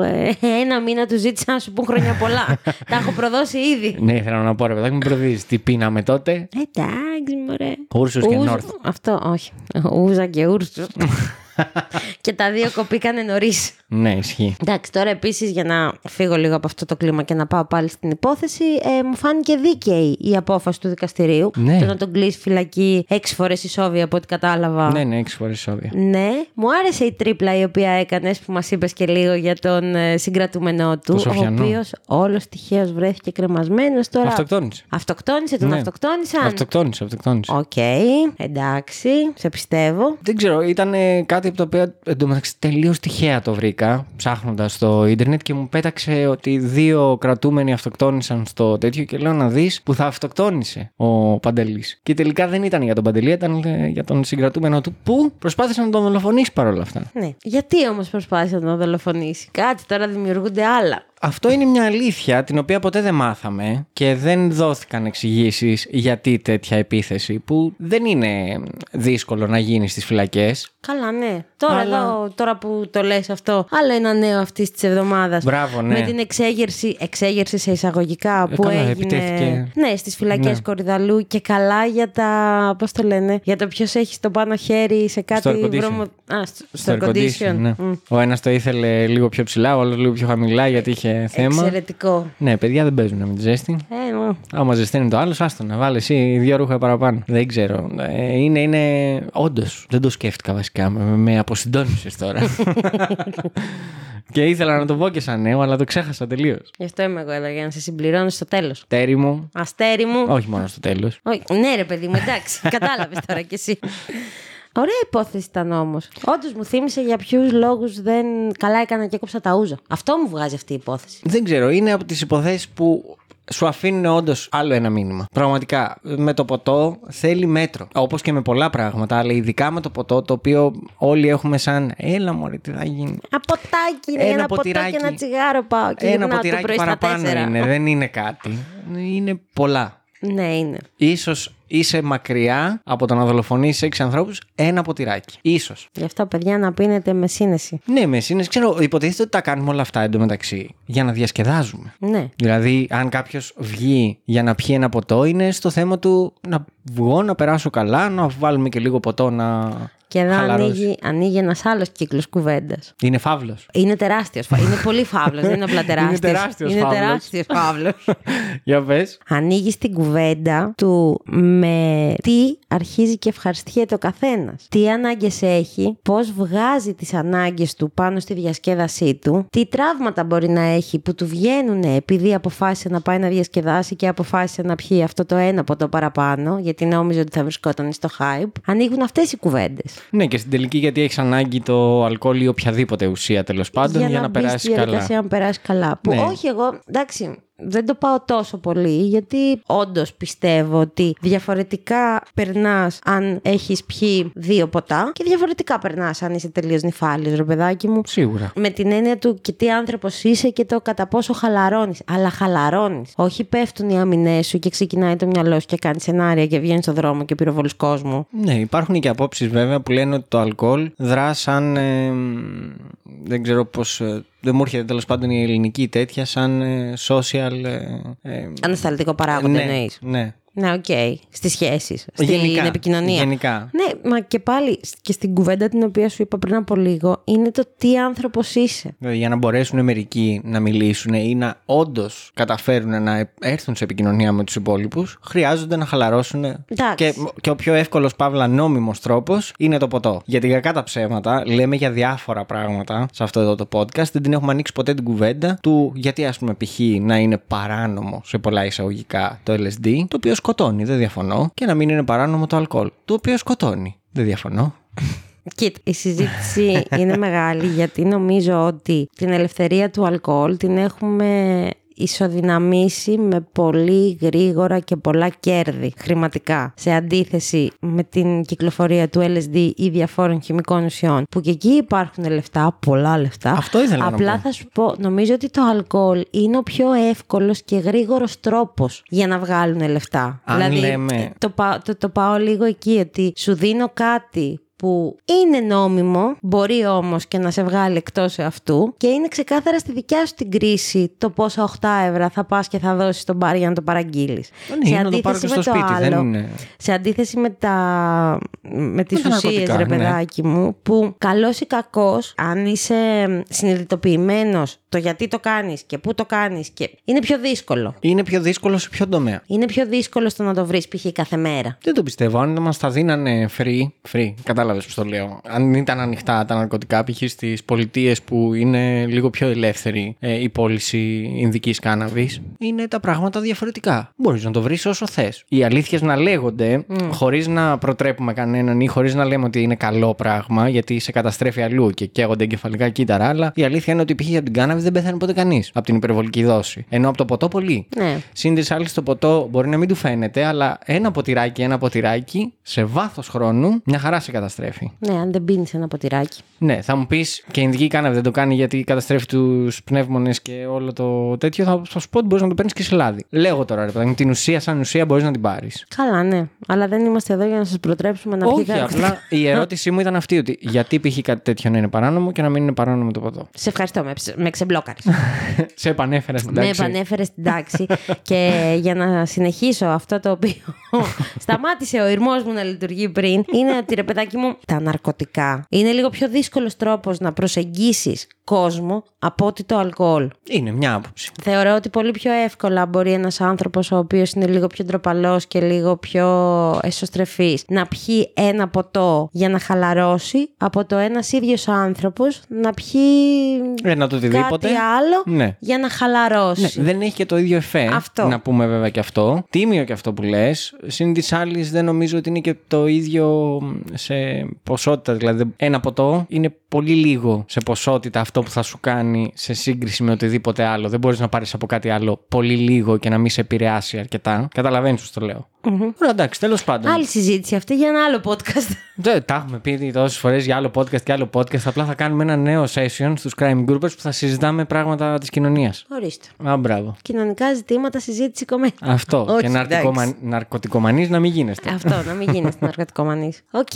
ε, ένα μήνα του ζήτησα να σου πούν χρόνια πολλά. Τα έχω προδώσει ήδη. ναι, θέλω να πω ρε παιδάκι, μην προδίδεις. Τι πίναμε τότε; Εντάξει, μωρέ. Ούρσους και Ούζ- Νόρθ. Αυτό, όχι. Ούζα και ούρσου. και τα δύο κοπήκανε νωρίς. Ναι, ισχύει. Εντάξει, τώρα επίσης για να φύγω λίγο από αυτό το κλίμα και να πάω πάλι στην υπόθεση, ε, μου φάνηκε δίκαιη η απόφαση του δικαστηρίου. Ναι. Το να τον κλείσει φυλακή έξι φορές ισόβια από ό,τι κατάλαβα. Ναι, ναι, έξι φορές ισόβια. Ναι, μου άρεσε η τρίπλα η οποία έκανες που μας είπες και λίγο για τον ε, συγκρατούμενό του. Το ο Σοφιανό. οποίος όλος τυχαίως βρέθηκε κρεμασμένος τώρα. Αυτοκτόνησε. Αυτοκτόνησε, τον Ναι. αυτοκτόνησαν; Αυτοκτόνησε, αυτοκτόνησε. Οκ, εντάξει, σε πιστεύω. Δεν ξέρω, ήταν ε, κάτι από το οποίο εντωμεταξύ τελείως τυχαία το βρήκα ψάχνοντας στο ίντερνετ και μου πέταξε ότι δύο κρατούμενοι αυτοκτόνησαν στο τέτοιο και λέω να δεις που θα αυτοκτόνησε ο Παντελής. Και τελικά δεν ήταν για τον Παντελή, ήταν ε, για τον συγκρατούμενο του που προσπάθησε να τον δολοφονήσει παρόλα αυτά. Ναι. Γιατί όμως προσπάθησε να τον δολοφονήσει; Κάτι τώρα δημιουργούνται άλλα. Αυτό είναι μια αλήθεια την οποία ποτέ δεν μάθαμε και δεν δόθηκαν εξηγήσεις γιατί τέτοια επίθεση που δεν είναι δύσκολο να γίνει στις φυλακές. Καλά, ναι. Τώρα, Αλλά- εδώ, τώρα που το λες αυτό, άλλο ένα νέο αυτής της εβδομάδας. Μπράβο, ναι. Με την εξέγερση, εξέγερση σε εισαγωγικά Ε, που καλά, έγινε. επιτέθηκε. Ναι, στις φυλακές Ναι. Κορυδαλού και καλά για τα. Πώς το λένε, για το ποιος έχει στο πάνω χέρι σε κάτι Στο air condition. βρώμο. Α, στο, Στο air condition. ναι. Μμ. Ο ένας το ήθελε λίγο πιο ψηλά, ο άλλος λίγο πιο χαμηλά γιατί είχε θέμα. Εξαιρετικό. Ναι, παιδιά δεν παίζουν με τη ζέστη. Ε, μ. Άμα ζεσταίνει το άλλο, άστο να βάλεις εσύ δύο ρούχα παραπάνω. Δεν ξέρω. Ε, είναι, είναι. Όντως, δεν το σκέφτηκα βασικά. Με, με αποσυντώνησε τώρα. και ήθελα να το πω και σαν νέο, αλλά το ξέχασα τελείως. Γι' αυτό είμαι εγώ εδώ, για να σε συμπληρώνω στο τέλος. Τέρι μου. Αστέρι μου. Όχι μόνο στο τέλος. Όχι, ναι, ρε παιδί μου, εντάξει. Κατάλαβες τώρα κι εσύ. Ωραία υπόθεση ήταν όμως. Όντως μου θύμισε για ποιους λόγους δεν. Καλά έκανα και έκοψα τα ούζα. Αυτό μου βγάζει αυτή η υπόθεση. Δεν ξέρω, είναι από τις υποθέσεις που σου αφήνουν όντως άλλο ένα μήνυμα. Πραγματικά, με το ποτό θέλει μέτρο. Όπως και με πολλά πράγματα, αλλά ειδικά με το ποτό, το οποίο όλοι έχουμε σαν. Έλα, μωρέ, τι θα γίνει. Αποτάκι είναι Ένα ένα ποτό και ποτηράκι. ένα τσιγάρο πάω. Και Ένα γυρνάω το ποτηράκι πρωί στα παραπάνω τέσσερα. είναι, δεν είναι κάτι. Είναι πολλά. Ναι, είναι. Ίσως είσαι μακριά από το να δολοφονήσει έξι ανθρώπους ένα ποτηράκι. Ίσως. Γι' αυτό, παιδιά, να πίνετε με σύνεση. Ναι, με είναι, ξέρω, υποτίθεται ότι τα κάνουμε όλα αυτά εντωμεταξύ για να διασκεδάζουμε. Ναι. Δηλαδή, αν κάποιος βγει για να πιει ένα ποτό, είναι στο θέμα του να βγω, να περάσω καλά, να βάλουμε και λίγο ποτό να. Και εδώ χαλαρώσει. ανοίγει, ανοίγει ένας άλλος κύκλος κουβέντας. Είναι φαύλος. Είναι τεράστιος. Είναι πολύ φαύλος. δεν είναι απλά τεράστιος. τεράστιος Είναι φαύλος. τεράστιος φαύλος. για πες. ανοίγει την κουβέντα του με τι αρχίζει και ευχαριστιέται ο καθένας. Τι ανάγκες έχει, πώς βγάζει τις ανάγκες του πάνω στη διασκέδασή του, τι τραύματα μπορεί να έχει που του βγαίνουν επειδή αποφάσισε να πάει να διασκεδάσει και αποφάσισε να πιει αυτό το ένα ποτό παραπάνω, γιατί νόμιζε ότι θα βρισκόταν στο hype. Ανοίγουν αυτές οι κουβέντες. Ναι, και στην τελική γιατί έχεις ανάγκη το αλκοόλ ή οποιαδήποτε ουσία τέλος πάντων για, να, μπεις περάσει στη καλά. διαδικασία να περάσει καλά. Που Ναι. όχι εγώ, εντάξει, δεν το πάω τόσο πολύ, γιατί όντως πιστεύω ότι διαφορετικά περνάς αν έχεις πιει δύο ποτά και διαφορετικά περνάς αν είσαι τελείως νυφάλιος, ρε παιδάκι μου. Σίγουρα. Με την έννοια του και τι άνθρωπος είσαι και το κατά πόσο χαλαρώνεις. Αλλά χαλαρώνεις. Όχι πέφτουν οι άμυνές σου και ξεκινάει το μυαλό σου και κάνει σενάρια και βγαίνεις στον δρόμο και πυροβολείς κόσμο. Ναι, υπάρχουν και απόψεις βέβαια που λένε ότι το αλκοόλ δρά σαν. ε, δεν ξέρω πώς. Δεν μου έρχεται τέλος πάντων η ελληνική τέτοια, σαν ε, social. ε, ε, Ανασταλτικό παράγοντα ναι, εννοείς. ναι. Ναι, οκ. Στις σχέσεις. Στην Γενικά, επικοινωνία. γενικά. Ναι, μα και πάλι και στην κουβέντα την οποία σου είπα πριν από λίγο, είναι το τι άνθρωπος είσαι. Δηλαδή, για να μπορέσουν μερικοί να μιλήσουν ή να όντως καταφέρουν να έρθουν σε επικοινωνία με τους υπόλοιπους, χρειάζονται να χαλαρώσουν. Εντάξει. Και, και ο πιο εύκολος, παύλα νόμιμος τρόπος είναι το ποτό. Γιατί κακά τα ψέματα, λέμε για διάφορα πράγματα σε αυτό εδώ το podcast. Δεν την έχουμε ανοίξει ποτέ την κουβέντα του γιατί, ας πούμε, π.χ. να είναι παράνομο σε πολλά εισαγωγικά το LSD, το οποίο σκοτώνει, δεν διαφωνώ, και να μην είναι παράνομο το αλκοόλ, το οποίο σκοτώνει. Δεν διαφωνώ. Κοίτα, η συζήτηση είναι μεγάλη γιατί νομίζω ότι την ελευθερία του αλκοόλ την έχουμε ισοδυναμήσει με πολύ γρήγορα και πολλά κέρδη χρηματικά σε αντίθεση με την κυκλοφορία του LSD ή διαφόρων χημικών ουσιών που και εκεί υπάρχουν λεφτά, πολλά λεφτά Αυτό ήθελα να απλά πω. θα σου πω, νομίζω ότι το αλκοόλ είναι ο πιο εύκολος και γρήγορος τρόπος για να βγάλουν λεφτά. Αν δηλαδή, λέμε- το, πάω- το, το πάω λίγο εκεί, ότι σου δίνω κάτι που είναι νόμιμο, μπορεί όμως και να σε βγάλει εκτός αυτού και είναι ξεκάθαρα στη δικιά σου την κρίση το πόσα 8 ευρώ θα πας και θα δώσεις στον μπαρ για να το παραγγείλεις. Ναι, είναι να το πάρω και στο σπίτι, δεν είναι. Σε αντίθεση με, τα... με τις Με τα ουσίες, ναρκωτικά, ρε ναι. παιδάκι μου, που καλός ή κακός, αν είσαι συνειδητοποιημένος το γιατί το κάνεις και πού το κάνεις, και είναι πιο δύσκολο. Είναι πιο δύσκολο σε ποιο τομέα; Είναι πιο δύσκολο στο να το βρεις π.χ. κάθε μέρα. Δεν το πιστεύω. Αν μας τα δίνανε free, free, κατάλαβες πώς το λέω. Αν ήταν ανοιχτά τα ναρκωτικά, π.χ. στις πολιτείες που είναι λίγο πιο ελεύθερη ε, η πώληση ειδική κάναβης, είναι τα πράγματα διαφορετικά. Μπορείς να το βρεις όσο θες. Οι αλήθειες να λέγονται mm. χωρίς να προτρέπουμε κανέναν ή χωρίς να λέμε ότι είναι καλό πράγμα, γιατί σε καταστρέφει αλλού και καίγονται εγκεφαλικά κύτταρα. Αλλά η αλήθεια είναι ότι π.χ. από την κάναβη δεν πεθαίνει ποτέ κανείς από την υπερβολική δόση. Ενώ από το ποτό πολύ. Ναι. Συν τη άλλη, το ποτό μπορεί να μην του φαίνεται, αλλά ένα ποτηράκι, ένα ποτηράκι, σε βάθος χρόνου, μια χαρά σε καταστρέφει. Ναι, αν δεν πίνεις ένα ποτηράκι. Ναι, θα μου πεις και η ειδική κάναβη δεν το κάνει γιατί καταστρέφει τους πνεύμονες και όλο το τέτοιο. Θα, θα σου πω ότι μπορείς να το παίρνεις και σε λάδι. Λέγω τώρα, ρε παιδάκι, μου, την ουσία σαν ουσία μπορείς να την πάρεις. Καλά, ναι. Αλλά δεν είμαστε εδώ για να σας προτρέψουμε να Όχι, πιείτε. απλά η ερώτησή μου ήταν αυτή ότι γιατί π.χ. κάτι τέτοιο να είναι παράνομο και να μην είναι παράνομο το ποτό. Σε ευχαριστώ, με, ψ- με ξεμπλόκαρες. σε επανέφερα στην με τάξη. επανέφερες στην τάξη. και για να συνεχίσω αυτό το οποίο σταμάτησε ο ηρμός μου να λειτουργεί πριν, είναι ότι ρε παιδάκι μου, τα ναρκωτικά. Είναι λίγο πιο δύσκολος τρόπος να προσεγγίσεις κόσμο από ότι το αλκοόλ. Είναι μια άποψη. Θεωρώ ότι πολύ πιο εύκολα μπορεί ένας άνθρωπος ο οποίος είναι λίγο πιο ντροπαλός και λίγο πιο εσωστρεφής να πιει ένα ποτό για να χαλαρώσει από το ένας ίδιος άνθρωπος να πιει Ένα το οτιδήποτε. κάτι άλλο Ναι. για να χαλαρώσει. Ναι, δεν έχει και το ίδιο εφέ. Αυτό. Να πούμε βέβαια και αυτό. Τίμιο και αυτό που λες. Συν της άλλης, δεν νομίζω ότι είναι και το ίδιο σε ποσότητα. Δηλαδή, ένα ποτό είναι πολύ λίγο σε ποσότητα αυτό που θα σου κάνει σε σύγκριση με οτιδήποτε άλλο. Δεν μπορείς να πάρεις από κάτι άλλο πολύ λίγο και να μην σε επηρεάσει αρκετά. Καταλαβαίνεις πώς το λέω. Ωραία, εντάξει, τέλος πάντων. Άλλη συζήτηση αυτή για ένα άλλο podcast. Δεν τα έχουμε πει τόσες φορές για άλλο podcast και άλλο podcast. Απλά θα κάνουμε ένα νέο session στους crime groupers που θα συζητάμε πράγματα της κοινωνίας. Ορίστε. Α, μπράβο. Κοινωνικά ζητήματα, συζήτηση κομμένη. Αυτό. Όχι, και ναρκωτικομα... εντάξει. ναρκωτικομανής να μην γίνεστε. Αυτό, να μην γίνεις ναρκωτικομανής. Οκ.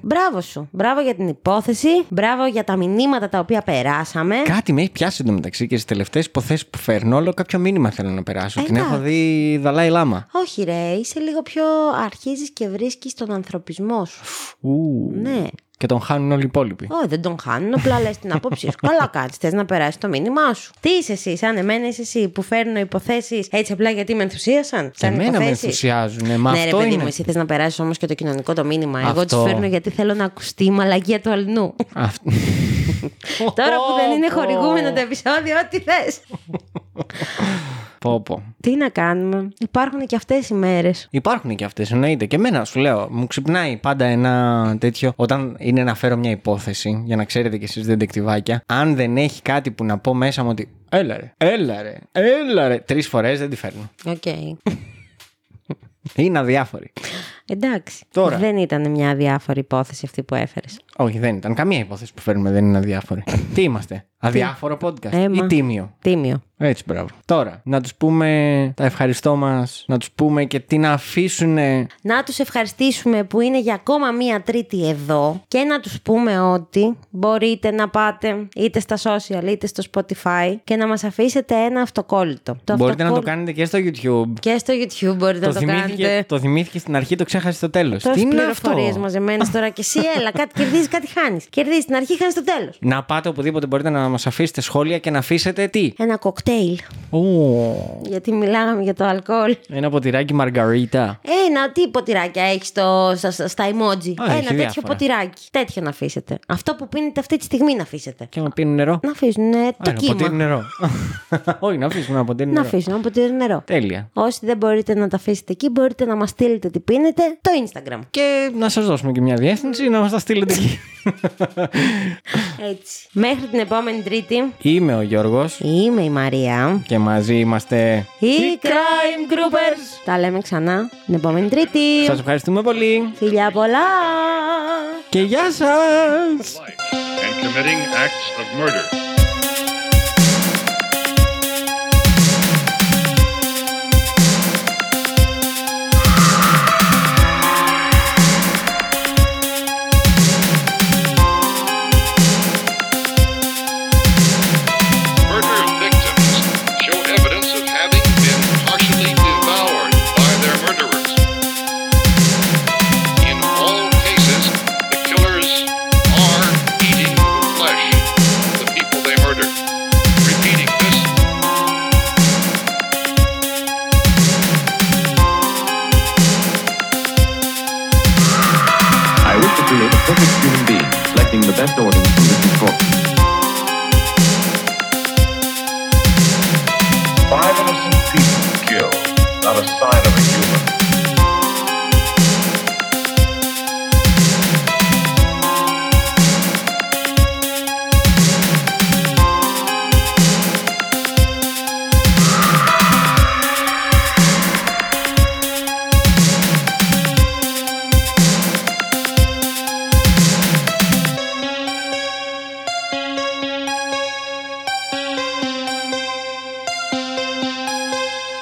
Μπράβο σου. Μπράβο για την υπόθεση. Μπράβο για τα μηνύματα τα οποία περάσαμε. Κάτι με έχει πιάσει εντωμεταξύ και στις τελευταίες υποθέσεις που φέρνω, όλο κάποιο μήνυμα θέλω να περάσω. Ε, Την έχω δει Δαλάη Λάμα. Όχι, ρε, είσαι λίγο πιο. αρχίζεις και βρίσκεις τον ανθρωπισμό σου. Ου. Ναι. Και τον χάνουν όλοι οι υπόλοιποι. Όχι, δεν τον χάνουν, απλά λες την άποψή σου. Καλά κάνεις. Θες να περάσει το μήνυμά σου. Τι είσαι εσύ, σαν εμένα είσαι εσύ που φέρνω υποθέσεις έτσι απλά γιατί με ενθουσίασαν; Και Σαν εμένα με υποθέσεις; ενθουσιάζουν. Μα ναι, ρε αυτό παιδί είναι. μου, εσύ θες να περάσεις όμως και το κοινωνικό το μήνυμα. Εγώ Αυτό. τι φέρνω γιατί θέλω να ακουστεί η μαλακία του αλλού. Αυτό. Τώρα που δεν είναι χορηγούμενο το επεισόδιο, ό,τι θες. Πω, πω. Τι να κάνουμε. Υπάρχουν και αυτές οι μέρες. Υπάρχουν και αυτές, εννοείται. Και εμένα σου λέω, μου ξυπνάει πάντα ένα τέτοιο. Όταν είναι να φέρω μια υπόθεση, για να ξέρετε κι εσείς ντετεκτιβάκια, αν δεν έχει κάτι που να πω μέσα μου ότι. Έλα ρε, έλα ρε, έλα ρε. Τρεις φορές δεν τη φέρνω. Οκ. Είναι αδιάφορη. Εντάξει. Τώρα. Δεν ήταν μια αδιάφορη υπόθεση αυτή που έφερες. Όχι, δεν ήταν. Καμία υπόθεση που φέρνουμε δεν είναι αδιάφορη. Τι είμαστε, Αδιάφορο podcast Έμα. ή τίμιο; Τίμιο. Έτσι, μπράβο. Τώρα, να τους πούμε τα ευχαριστώ μας, να τους πούμε και τι να αφήσουν. Να τους ευχαριστήσουμε που είναι για ακόμα μία τρίτη εδώ και να τους πούμε ότι μπορείτε να πάτε είτε στα social είτε στο Spotify και να μας αφήσετε ένα αυτοκόλλητο. Το Μπορείτε να το αυτοκόλλητο- κάνετε και στο YouTube. Και στο YouTube μπορείτε να το θυμήθηκε, κάνετε. το θυμήθηκε στην αρχή, το ξέχασε στο τέλος. Τι Τόσες είναι πληροφορίες αυτό. μαζεμένες τώρα και εσύ, έλα, κάτι κερδίζεις, κάτι χάνεις. Κερδίζεις στην αρχή, χάνεις στο τέλος. Να πάτε οπουδήποτε μπορείτε να μας αφήσετε σχόλια και να αφήσετε τι; Ένα κοκτέιλ. Ω, Γιατί μιλάγαμε για το αλκοόλ. ένα ποτηράκι μαργαρίτα. Ένα τι ποτηράκια έχεις στο, στα, στα, στα emoji. Α, Ένα έχει τέτοιο διάφορα. ποτηράκι. Τέτοιο να αφήσετε. Αυτό που πίνετε αυτή τη στιγμή να αφήσετε. Και να πίνουν νερό. Να αφήσουν ε, το Α, ένα κύμα. ποτήρι νερό. Όχι, να αφήσουμε ένα ποτήρι Να νερό. αφήσουν ένα ποτήρι νερό. Τέλεια. Όσοι δεν μπορείτε να τα αφήσετε εκεί, μπορείτε να μας στείλετε τι πίνετε το Instagram. Και να σας δώσουμε και μια διεύθυνση να μας τα στείλετε εκεί. Έτσι. Μέχρι την επόμενη Τρίτη. Είμαι ο Γιώργος Είμαι η Μαρία. και μαζί είμαστε Οι Crime Groupers. Τα λέμε ξανά την επόμενη Τρίτη. Σας ευχαριστούμε πολύ Φιλιά πολλά. και γεια σας!